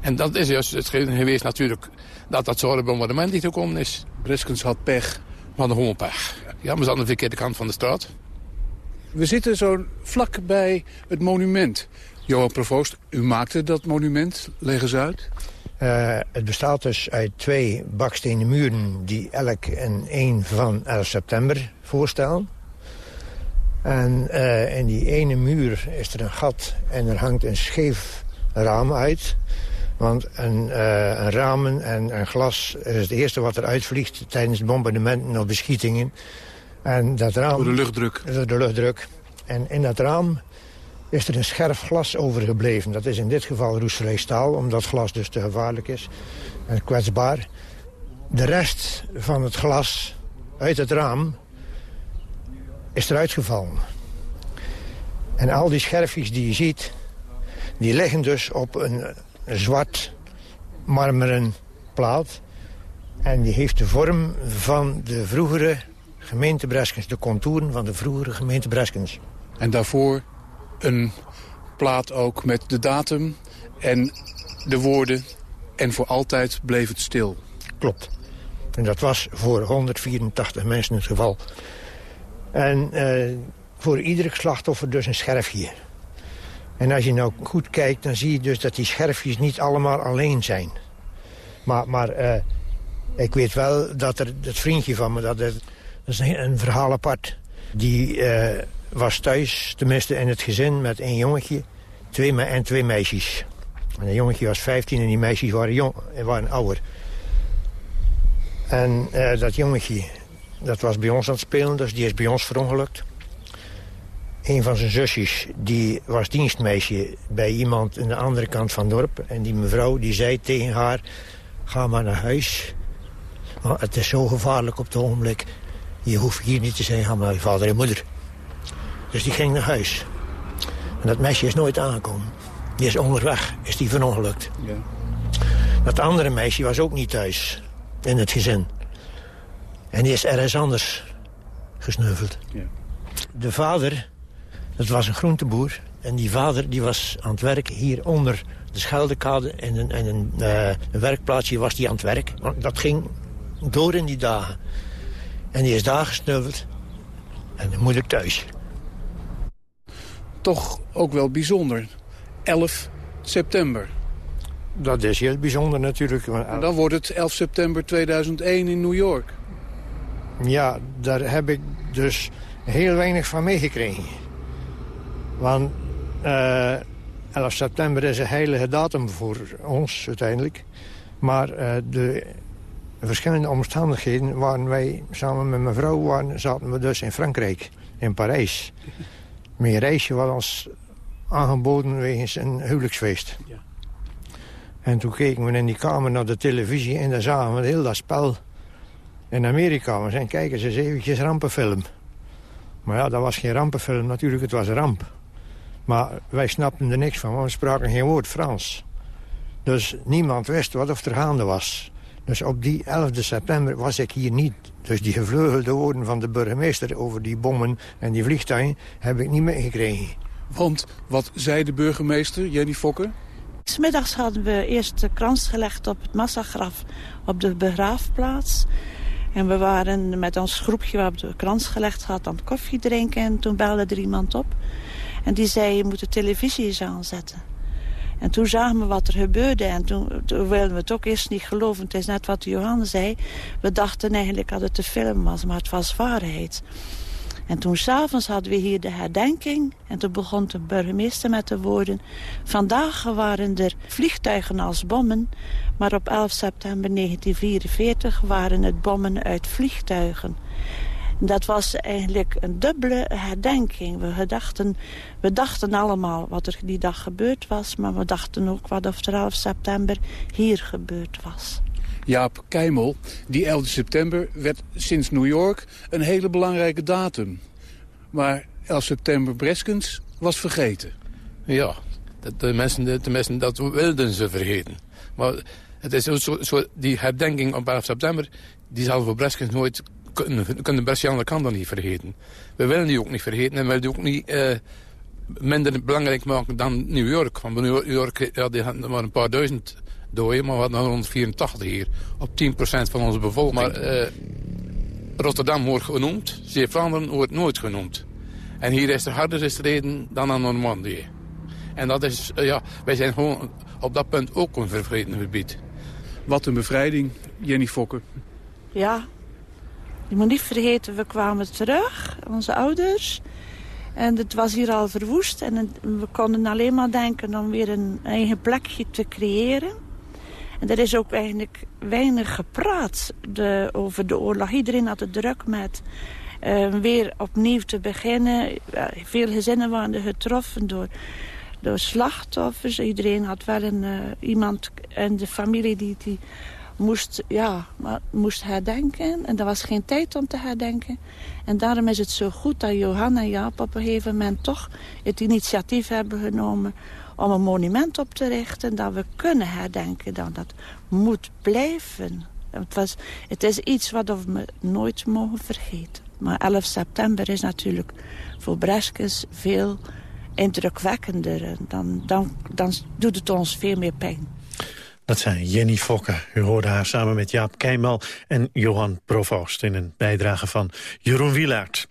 En dat is juist het geweest natuurlijk dat dat zware bombardement niet gekomen is. Breskens had pech. We hadden gewoon pech. Ja, we zaten aan de verkeerde kant van de straat. We zitten zo vlak bij het monument. Johan Provoost, u maakte dat monument. Leg eens uit. Uh, het bestaat dus uit twee bakstenen muren... die elk een 1 van 11 september voorstellen. En uh, in die ene muur is er een gat en er hangt een scheef raam uit. Want een, uh, een ramen en een glas is het eerste wat er uitvliegt... tijdens bombardementen of beschietingen. En dat raam... Door de luchtdruk. Door de luchtdruk. En in dat raam is er een scherf glas overgebleven. Dat is in dit geval roestvrij staal, omdat glas dus te gevaarlijk is en kwetsbaar. De rest van het glas uit het raam is eruit gevallen. En al die scherfjes die je ziet, die liggen dus op een, zwart marmeren plaat. En die heeft de vorm van de vroegere gemeente Breskens. De contouren van de vroegere gemeente Breskens. En daarvoor een plaat ook met de datum en de woorden... en voor altijd bleef het stil. Klopt. En dat was voor 184 mensen het geval. En uh, voor ieder slachtoffer dus een scherfje. En als je nou goed kijkt, dan zie je dus dat die scherfjes niet allemaal alleen zijn. Maar, maar uh, ik weet wel dat er dat vriendje van me, dat, dat is een, verhaal apart. Die uh, was thuis, tenminste in het gezin, met een jongetje. twee, en twee meisjes. En een jongetje was 15 en die meisjes waren, jong, waren ouder. En dat jongetje, dat was bij ons aan het spelen, dus die is bij ons verongelukt. Een van zijn zusjes, die was dienstmeisje bij iemand aan de andere kant van het dorp. En die mevrouw, die zei tegen haar, ga maar naar huis. Het is zo gevaarlijk op het ogenblik. Je hoeft hier niet te zijn, ga maar je vader en moeder. Dus die ging naar huis. En dat meisje is nooit aangekomen. Die is onderweg, is die verongelukt. Ja. Dat andere meisje was ook niet thuis, in het gezin. En die is ergens anders gesneuveld. Ja. De vader, dat was een groenteboer. En die vader die was aan het werk hier onder de Scheldekade. En een, en een, uh, een werkplaatsje was die aan het werk. Want dat ging door in die dagen. En die is daar gesneuveld. En de moeder thuis. Toch ook wel bijzonder. 11 september. Dat is heel bijzonder natuurlijk. En dan wordt het 11 september 2001 in New York. Ja, daar heb ik dus heel weinig van meegekregen. Want uh, eh, 11 september is een heilige datum voor ons uiteindelijk. Maar uh, de verschillende omstandigheden waren wij samen met mijn vrouw... Waren, zaten we dus in Frankrijk, in Parijs. Mijn reisje was ons aangeboden wegens een huwelijksfeest. Ja. En toen keken we in die kamer naar de televisie en dan zagen we heel dat spel in Amerika. We zijn kijken ze eens eventjes rampenfilm. Maar ja, dat was geen rampenfilm natuurlijk, het was een ramp. Maar wij snapten er niks van, want we spraken geen woord Frans. Dus niemand wist wat er gaande was. Dus op die 11 september was ik hier niet. Dus die gevleugelde woorden van de burgemeester over die bommen en die vliegtuigen heb ik niet meegekregen. Want wat zei de burgemeester, Jenny Fokker? Smiddags hadden we eerst de krans gelegd op het massagraf op de begraafplaats. En we waren met ons groepje we de krans gelegd had aan het koffie drinken. En toen belde er iemand op. En die zei, je moet de televisie eens aanzetten. En toen zagen we wat er gebeurde. En toen, toen wilden we het ook eerst niet geloven. Het is net wat Johan zei. We dachten eigenlijk dat het een film was, maar het was waarheid. En toen s'avonds hadden we hier de herdenking. En toen begon de burgemeester met de woorden... Vandaag waren er vliegtuigen als bommen... maar op 11 september 1944 waren het bommen uit vliegtuigen. Dat was eigenlijk een dubbele herdenking. We dachten, we dachten allemaal wat er die dag gebeurd was... maar we dachten ook wat op 11 september hier gebeurd was. Jaap Keimel, die 11 september werd sinds New York een hele belangrijke datum. Maar 11 september Breskens was vergeten. Ja, de, mensen, de, mensen dat wilden ze vergeten. Maar het is zo, zo, die herdenking op 11 september... die zal voor Breskens nooit kunnen, kunnen kant dan niet vergeten. We willen die ook niet vergeten en we willen die ook niet uh, minder belangrijk maken dan New York. Want New York ja, die maar een paar duizend maar we hadden 184 hier. Op 10% van onze bevolking. Maar uh, Rotterdam wordt genoemd, Zeeuw-Vlaanderen wordt nooit genoemd. En hier is er harder gestreden dan aan Normandië. En dat is, uh, ja, wij zijn gewoon op dat punt ook een vervreden gebied. Wat een bevrijding, Jenny Fokker. Ja, je moet niet vergeten, we kwamen terug, onze ouders. En het was hier al verwoest. En we konden alleen maar denken om weer een eigen plekje te creëren. En er is ook eigenlijk weinig gepraat de, over de oorlog. Iedereen had het druk met uh, weer opnieuw te beginnen. veel gezinnen waren getroffen door, door slachtoffers. Iedereen had wel een, uh, iemand in de familie die, die moest, ja, moest herdenken. En er was geen tijd om te herdenken. En daarom is het zo goed dat Johan en Jaap op een gegeven moment toch het initiatief hebben genomen om een monument op te richten, dat we kunnen herdenken. Dat dat moet blijven. Het, was, het is iets wat we nooit mogen vergeten. Maar 11 september is natuurlijk voor Breskes veel indrukwekkender. Dan, dan, dan doet het ons veel meer pijn. Dat zijn Jenny Fokke. U hoorde haar samen met Jaap Keijmal en Johan Provoost... in een bijdrage van Jeroen Wielaert.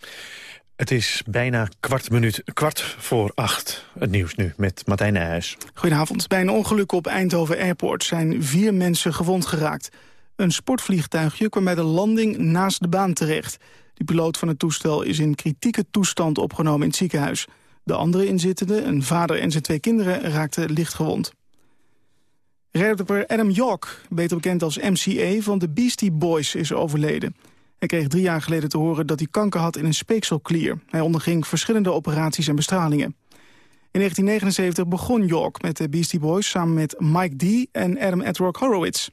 Het is bijna kwart, minuut, kwart voor acht. Het nieuws nu met Martijn Nijhuis. Goedenavond. Bij een ongeluk op Eindhoven Airport zijn vier mensen gewond geraakt. Een sportvliegtuigje kwam bij de landing naast de baan terecht. De piloot van het toestel is in kritieke toestand opgenomen in het ziekenhuis. De andere inzittenden, een vader en zijn twee kinderen, raakten lichtgewond. Rapper Adam York, beter bekend als MCA van de Beastie Boys, is overleden. Hij kreeg drie jaar geleden te horen dat hij kanker had in een speekselklier. Hij onderging verschillende operaties en bestralingen. In 1979 begon York met de Beastie Boys samen met Mike D en Adam Edrock Horowitz.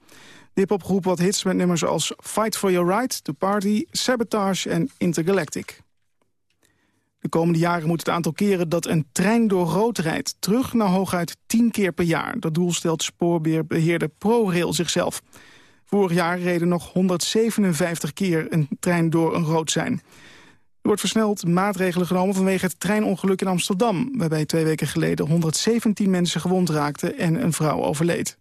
De hip had hits met nummers als Fight for Your Right, The Party, Sabotage en Intergalactic. De komende jaren moet het aantal keren dat een trein door rood rijdt... terug naar hooguit 10 keer per jaar. Dat doel stelt spoorbeheerder ProRail zichzelf. Vorig jaar reden nog 157 keer een trein door een rood zijn. Er wordt versneld maatregelen genomen vanwege het treinongeluk in Amsterdam... waarbij twee weken geleden 117 mensen gewond raakten en een vrouw overleed.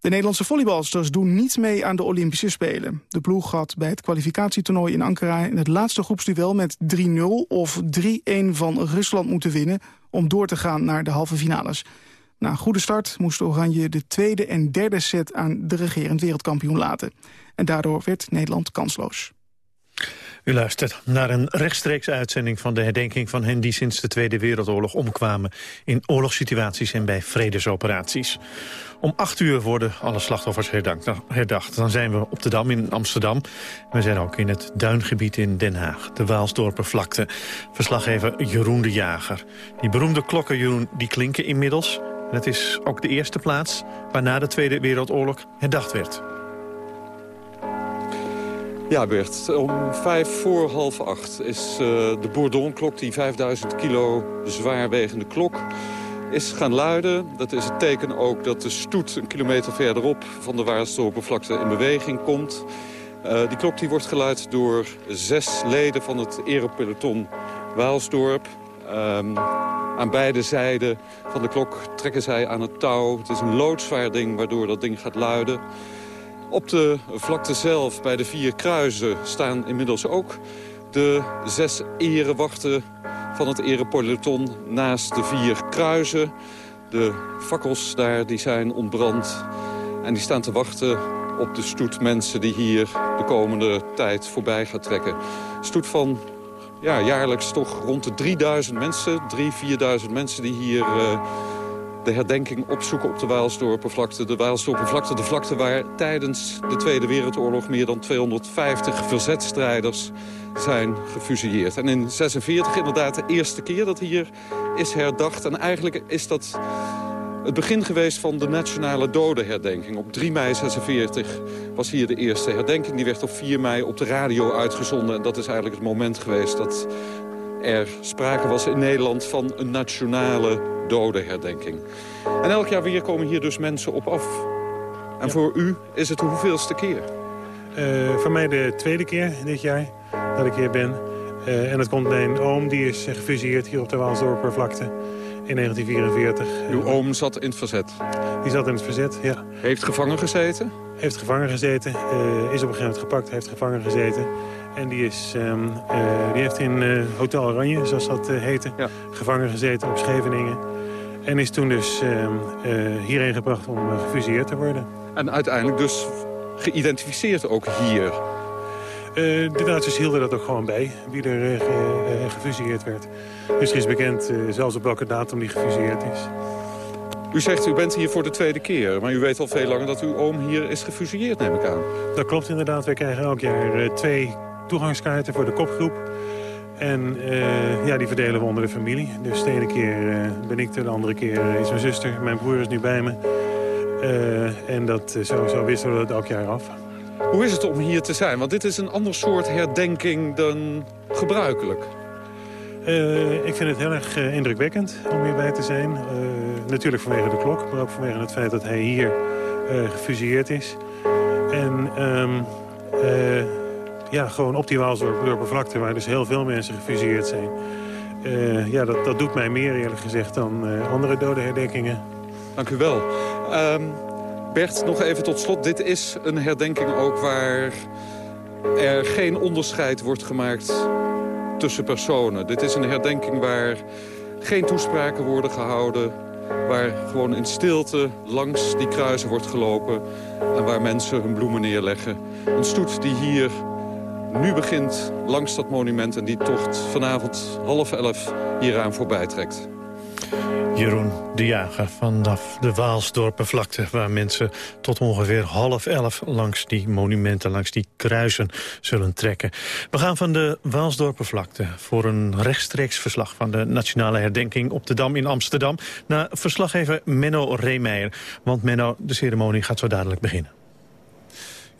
De Nederlandse volleybalsters doen niet mee aan de Olympische Spelen. De ploeg had bij het kwalificatietoernooi in Ankara... in het laatste groepsduel met 3-0 of 3-1 van Rusland moeten winnen... om door te gaan naar de halve finales. Na een goede start moest Oranje de tweede en derde set... aan de regerend wereldkampioen laten. En daardoor werd Nederland kansloos. U luistert naar een rechtstreeks uitzending van de herdenking van hen die sinds de Tweede Wereldoorlog omkwamen in oorlogssituaties en bij vredesoperaties. Om acht uur worden alle slachtoffers herdacht. Dan zijn we op de Dam in Amsterdam. We zijn ook in het Duingebied in Den Haag, de Waalsdorpervlakte. Verslaggever Jeroen de Jager. Die beroemde klokken, Jeroen, die klinken inmiddels. Het is ook de eerste plaats waarna de Tweede Wereldoorlog herdacht werd. Ja, Bert. Om vijf voor half acht is uh, de Bourdon-klok, die 5000 kilo zwaarwegende klok, is gaan luiden. Dat is het teken ook dat de stoet een kilometer verderop van de Waardsdorpenvlakte in beweging komt. Uh, die klok die wordt geluid door zes leden van het erepeloton Waalsdorp. Um, aan beide zijden van de klok trekken zij aan het touw. Het is een loodzwaar ding waardoor dat ding gaat luiden. Op de vlakte zelf, bij de vier kruisen, staan inmiddels ook de zes erewachten van het erepeloton naast de vier kruisen. De fakkels daar die zijn ontbrand en die staan te wachten op de stoet mensen die hier de komende tijd voorbij gaat trekken. Stoet van ja, jaarlijks toch rond de 3000 mensen, 3.000, 4.000 mensen die hier... Uh, de herdenking opzoeken op de Waalsdorpenvlakte. De Waalsdorpenvlakte, de vlakte waar tijdens de Tweede Wereldoorlog... meer dan 250 verzetstrijders zijn gefusilleerd. En in 46 inderdaad de eerste keer dat hier is herdacht. En eigenlijk is dat het begin geweest van de nationale dodenherdenking. Op 3 mei 46 was hier de eerste herdenking. Die werd op 4 mei op de radio uitgezonden. En dat is eigenlijk het moment geweest dat er sprake was in Nederland van een nationale dodenherdenking. En elk jaar weer komen hier dus mensen op af. En voor u is het de hoeveelste keer? Uh, voor mij de tweede keer dit jaar dat ik hier ben. Uh, en dat komt mijn oom, die is gefuseerd hier op de Waalsdorpervlakte in 1944. Uw oom zat in het verzet? Die zat in het verzet, ja. Heeft gevangen gezeten? Heeft gevangen gezeten, uh, is op een gegeven moment gepakt, heeft gevangen gezeten. En die, is, um, uh, die heeft in uh, Hotel Oranje, zoals dat heette, ja. gevangen gezeten op Scheveningen. En is toen dus ehm, hierheen gebracht om gefuseerd te worden. En uiteindelijk dus geïdentificeerd ook hier? De Duitsers hielden dat ook gewoon bij, wie er gefuseerd werd. Dus er is bekend zelfs op welke datum die gefuseerd is. U zegt u bent hier voor de tweede keer, maar u weet al veel langer dat uw oom hier is gefusilleerd, neem ik aan. Dat klopt inderdaad. Wij krijgen elk jaar twee toegangskaarten voor de kopgroep. En uh, ja, die verdelen we onder de familie. Dus de ene keer uh, ben ik er, de andere keer is mijn zuster. Mijn broer is nu bij me. Uh, en dat, zo, zo wisselen we het elk jaar af. Hoe is het om hier te zijn? Want dit is een ander soort herdenking dan gebruikelijk. ik vind het heel erg indrukwekkend om hierbij te zijn. natuurlijk vanwege de klok, maar ook vanwege het feit dat hij hier gefusilleerd is. En... Um, ja, gewoon op die Waalsdorpervlakte... waar dus heel veel mensen gefuseerd zijn. Ja, dat, dat doet mij meer eerlijk gezegd dan andere dodenherdenkingen. Dank u wel. Um, Bert, nog even tot slot. Dit is een herdenking ook waar er geen onderscheid wordt gemaakt tussen personen. Dit is een herdenking waar geen toespraken worden gehouden... waar gewoon in stilte langs die kruisen wordt gelopen... en waar mensen hun bloemen neerleggen. Een stoet die hier nu begint langs dat monument... en die tocht vanavond half elf hieraan voorbij trekt. Jeroen de Jager vanaf de Waalsdorpenvlakte... waar mensen tot ongeveer half elf langs die monumenten, langs die kruisen zullen trekken. We gaan van de Waalsdorpenvlakte voor een rechtstreeks verslag... van de Nationale Herdenking op de Dam in Amsterdam... naar verslaggever Menno Reemeijer. Want Menno, de ceremonie gaat zo dadelijk beginnen.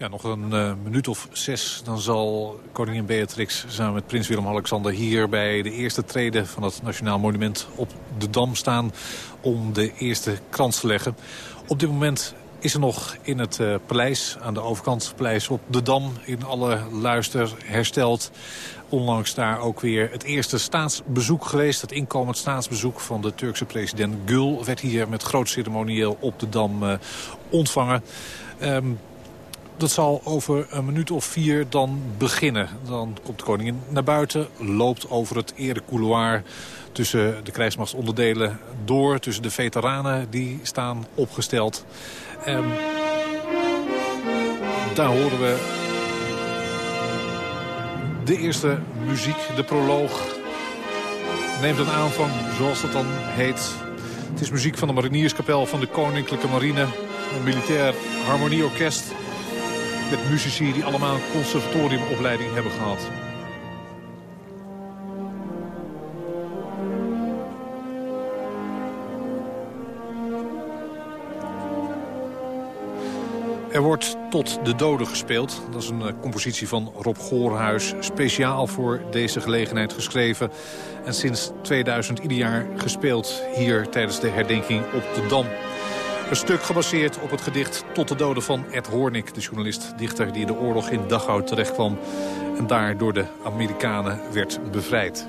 Ja, nog een uh, minuut of zes, dan zal koningin Beatrix samen met prins Willem-Alexander hier bij de eerste treden van het Nationaal Monument op de Dam staan om de eerste krans te leggen. Op dit moment is er nog in het uh, paleis, aan de overkant paleis op de Dam, in alle luister hersteld. Onlangs daar ook weer het eerste staatsbezoek geweest. Het inkomend staatsbezoek van de Turkse president Gül werd hier met groot ceremonieel op de Dam uh, ontvangen. Um, dat zal over een minuut of vier dan beginnen. Dan komt de koningin naar buiten, loopt over het erecouloir tussen de krijgsmachtsonderdelen door. Tussen de veteranen die staan opgesteld. En daar horen we de eerste muziek, de proloog. Neemt een aanvang, zoals dat dan heet. Het is muziek van de Marinierskapel van de Koninklijke Marine. Een militair harmonieorkest met muzici die allemaal een conservatoriumopleiding hebben gehad. Er wordt tot de doden gespeeld. Dat is een eh, compositie van Rob Goorhuis. Speciaal voor deze gelegenheid geschreven. En sinds 2000 ieder jaar gespeeld hier tijdens de herdenking op de Dam. Een stuk gebaseerd op het gedicht Tot de doden van Ed Hornik. De journalist-dichter die in de oorlog in Dachau terechtkwam. En daar door de Amerikanen werd bevrijd.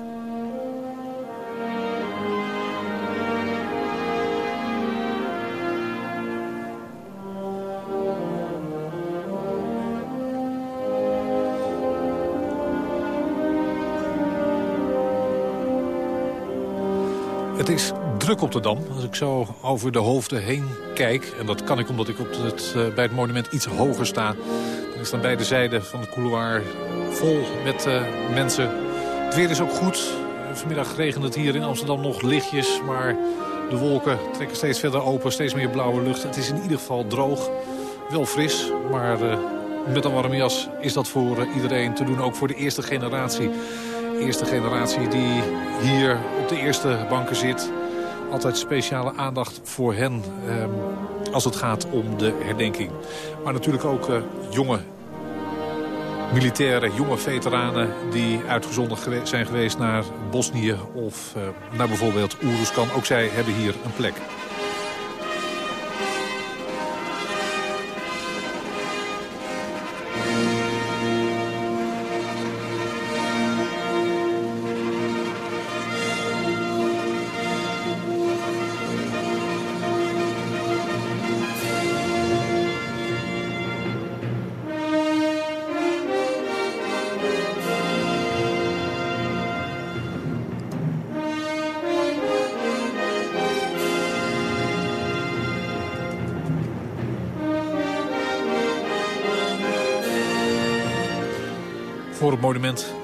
Het is druk op de Dam. Als ik zo over de hoofden heen kijk... en dat kan ik omdat ik op het, uh, bij het monument iets hoger sta... dan is dan beide zijden van het couloir vol met uh, mensen. Het weer is ook goed. Vanmiddag regent het hier in Amsterdam nog lichtjes... maar de wolken trekken steeds verder open, steeds meer blauwe lucht. Het is in ieder geval droog, wel fris, maar... Uh, met een warme jas is dat voor iedereen te doen, ook voor de eerste generatie eerste generatie die hier op de eerste banken zit. Altijd speciale aandacht voor hen eh, als het gaat om de herdenking. Maar natuurlijk ook uh, jonge militairen, jonge veteranen... die uitgezonden zijn geweest naar Bosnië of uh, naar bijvoorbeeld Oeruzkan. Ook zij hebben hier een plek.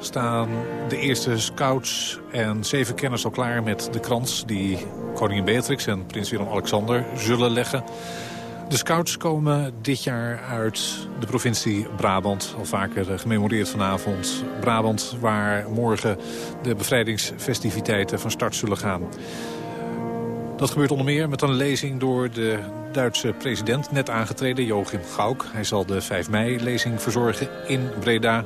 Staan de eerste scouts en zeven kenners al klaar met de krans... die koningin Beatrix en prins Willem-Alexander zullen leggen. De scouts komen dit jaar uit de provincie Brabant. Al vaker gememoreerd vanavond. Brabant, waar morgen de bevrijdingsfestiviteiten van start zullen gaan. Dat gebeurt onder meer met een lezing door de Duitse president, net aangetreden, Joachim Gauck. Hij zal de 5 mei-lezing verzorgen in Breda.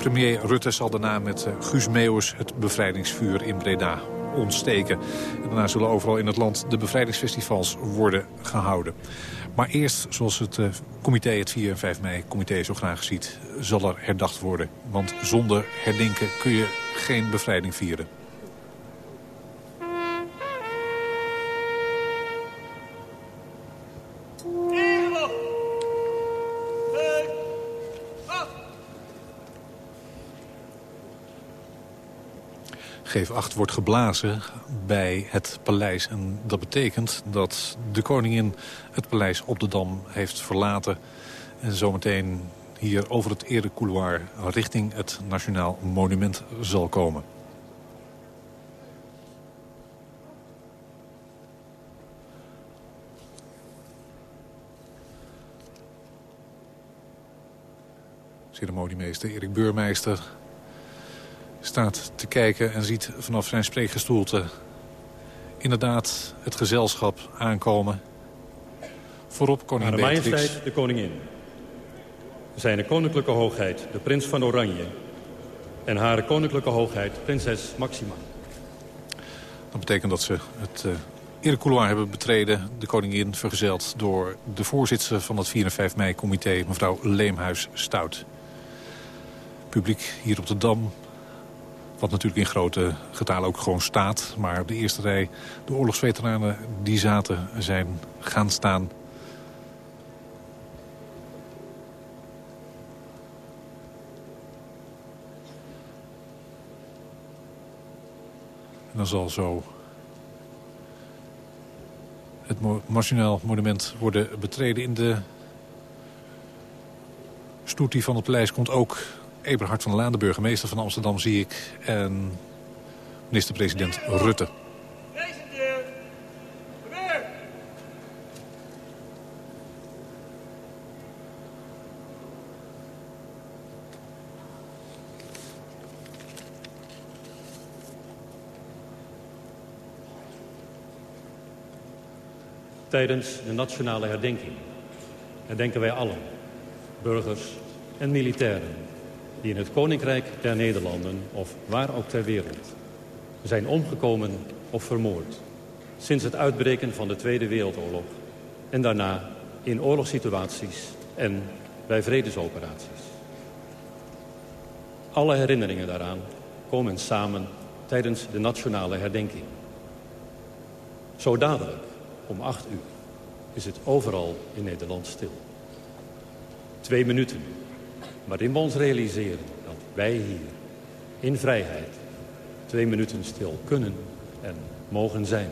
Premier Rutte zal daarna met eh, Guus Meeuwis het bevrijdingsvuur in Breda ontsteken. En daarna zullen overal in het land de bevrijdingsfestivals worden gehouden. Maar eerst, zoals het uh, comité, het 4 en 5 mei comité zo graag ziet, zal er herdacht worden. Want zonder herdenken kun je geen bevrijding vieren. Geef 8 wordt geblazen bij het paleis. En dat betekent dat de koningin het paleis op de Dam heeft verlaten. En zometeen hier over het erecouloir richting het Nationaal Monument zal komen. Ceremoniemeester Erik Beurmeister staat te kijken en ziet vanaf zijn spreekgestoelte inderdaad het gezelschap aankomen. Voorop koningin Hare Beatrix. majesteit de koningin. Zijn koninklijke hoogheid de prins van Oranje. En hare koninklijke hoogheid prinses Maxima. Dat betekent dat ze het uh, erecouloir hebben betreden. De koningin vergezeld door de voorzitter van het 4 en 5 mei-comité, mevrouw Leemhuis-Stout. Publiek hier op de Dam, wat natuurlijk in grote getalen ook gewoon staat. Maar de eerste rij, de oorlogsveteranen die zaten, zijn gaan staan. En dan zal zo het Nationaal Monument worden betreden. In de stoet die van het paleis komt ook Eberhard van der Laan, de burgemeester van Amsterdam, zie ik. En minister-president Rutte. Tijdens de nationale herdenking herdenken wij allen, burgers en militairen... die in het Koninkrijk der Nederlanden, of waar ook ter wereld... zijn omgekomen of vermoord sinds het uitbreken van de Tweede Wereldoorlog... en daarna in oorlogssituaties en bij vredesoperaties. Alle herinneringen daaraan komen samen tijdens de nationale herdenking. Zo dadelijk om acht uur is het overal in Nederland stil. Twee minuten waarin we ons realiseren dat wij hier in vrijheid twee minuten stil kunnen en mogen zijn.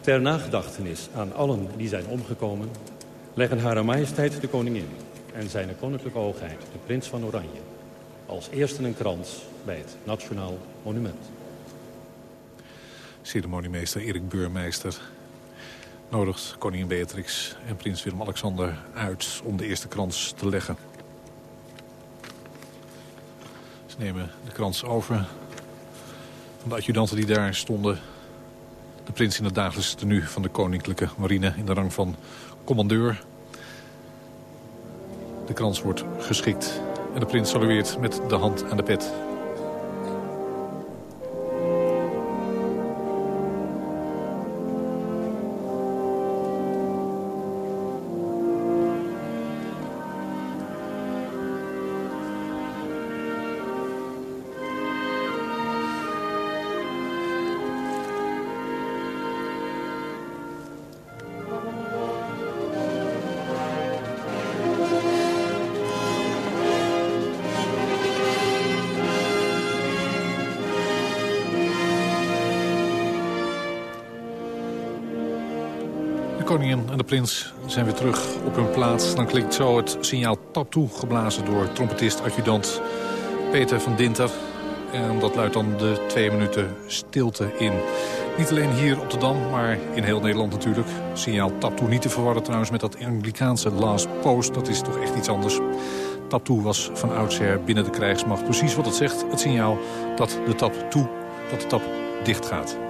Ter nagedachtenis aan allen die zijn omgekomen... leggen Hare Majesteit de Koningin en zijn Koninklijke Hoogheid, de Prins van Oranje... als eerste een krans bij het Nationaal Monument. Ceremoniemeester Erik Beurmeister nodigt koningin Beatrix en prins Willem-Alexander uit om de eerste krans te leggen. Ze nemen de krans over van de adjudanten die daar stonden. De prins in het dagelijks tenue van de koninklijke marine in de rang van commandeur. De krans wordt geschikt en de prins salueert met de hand aan de pet. Koningin en de prins zijn weer terug op hun plaats. Dan klinkt zo het signaal tap toe, geblazen door trompetist-adjudant Peter van Dinter. En dat luidt dan de twee minuten stilte in. Niet alleen hier op de Dam, maar in heel Nederland natuurlijk. Signaal tap toe niet te verwarren trouwens met dat Anglikaanse last post. Dat is toch echt iets anders. Tap toe was van oudsher binnen de krijgsmacht precies wat het zegt. Het signaal dat de tap toe, dat de tap dicht gaat.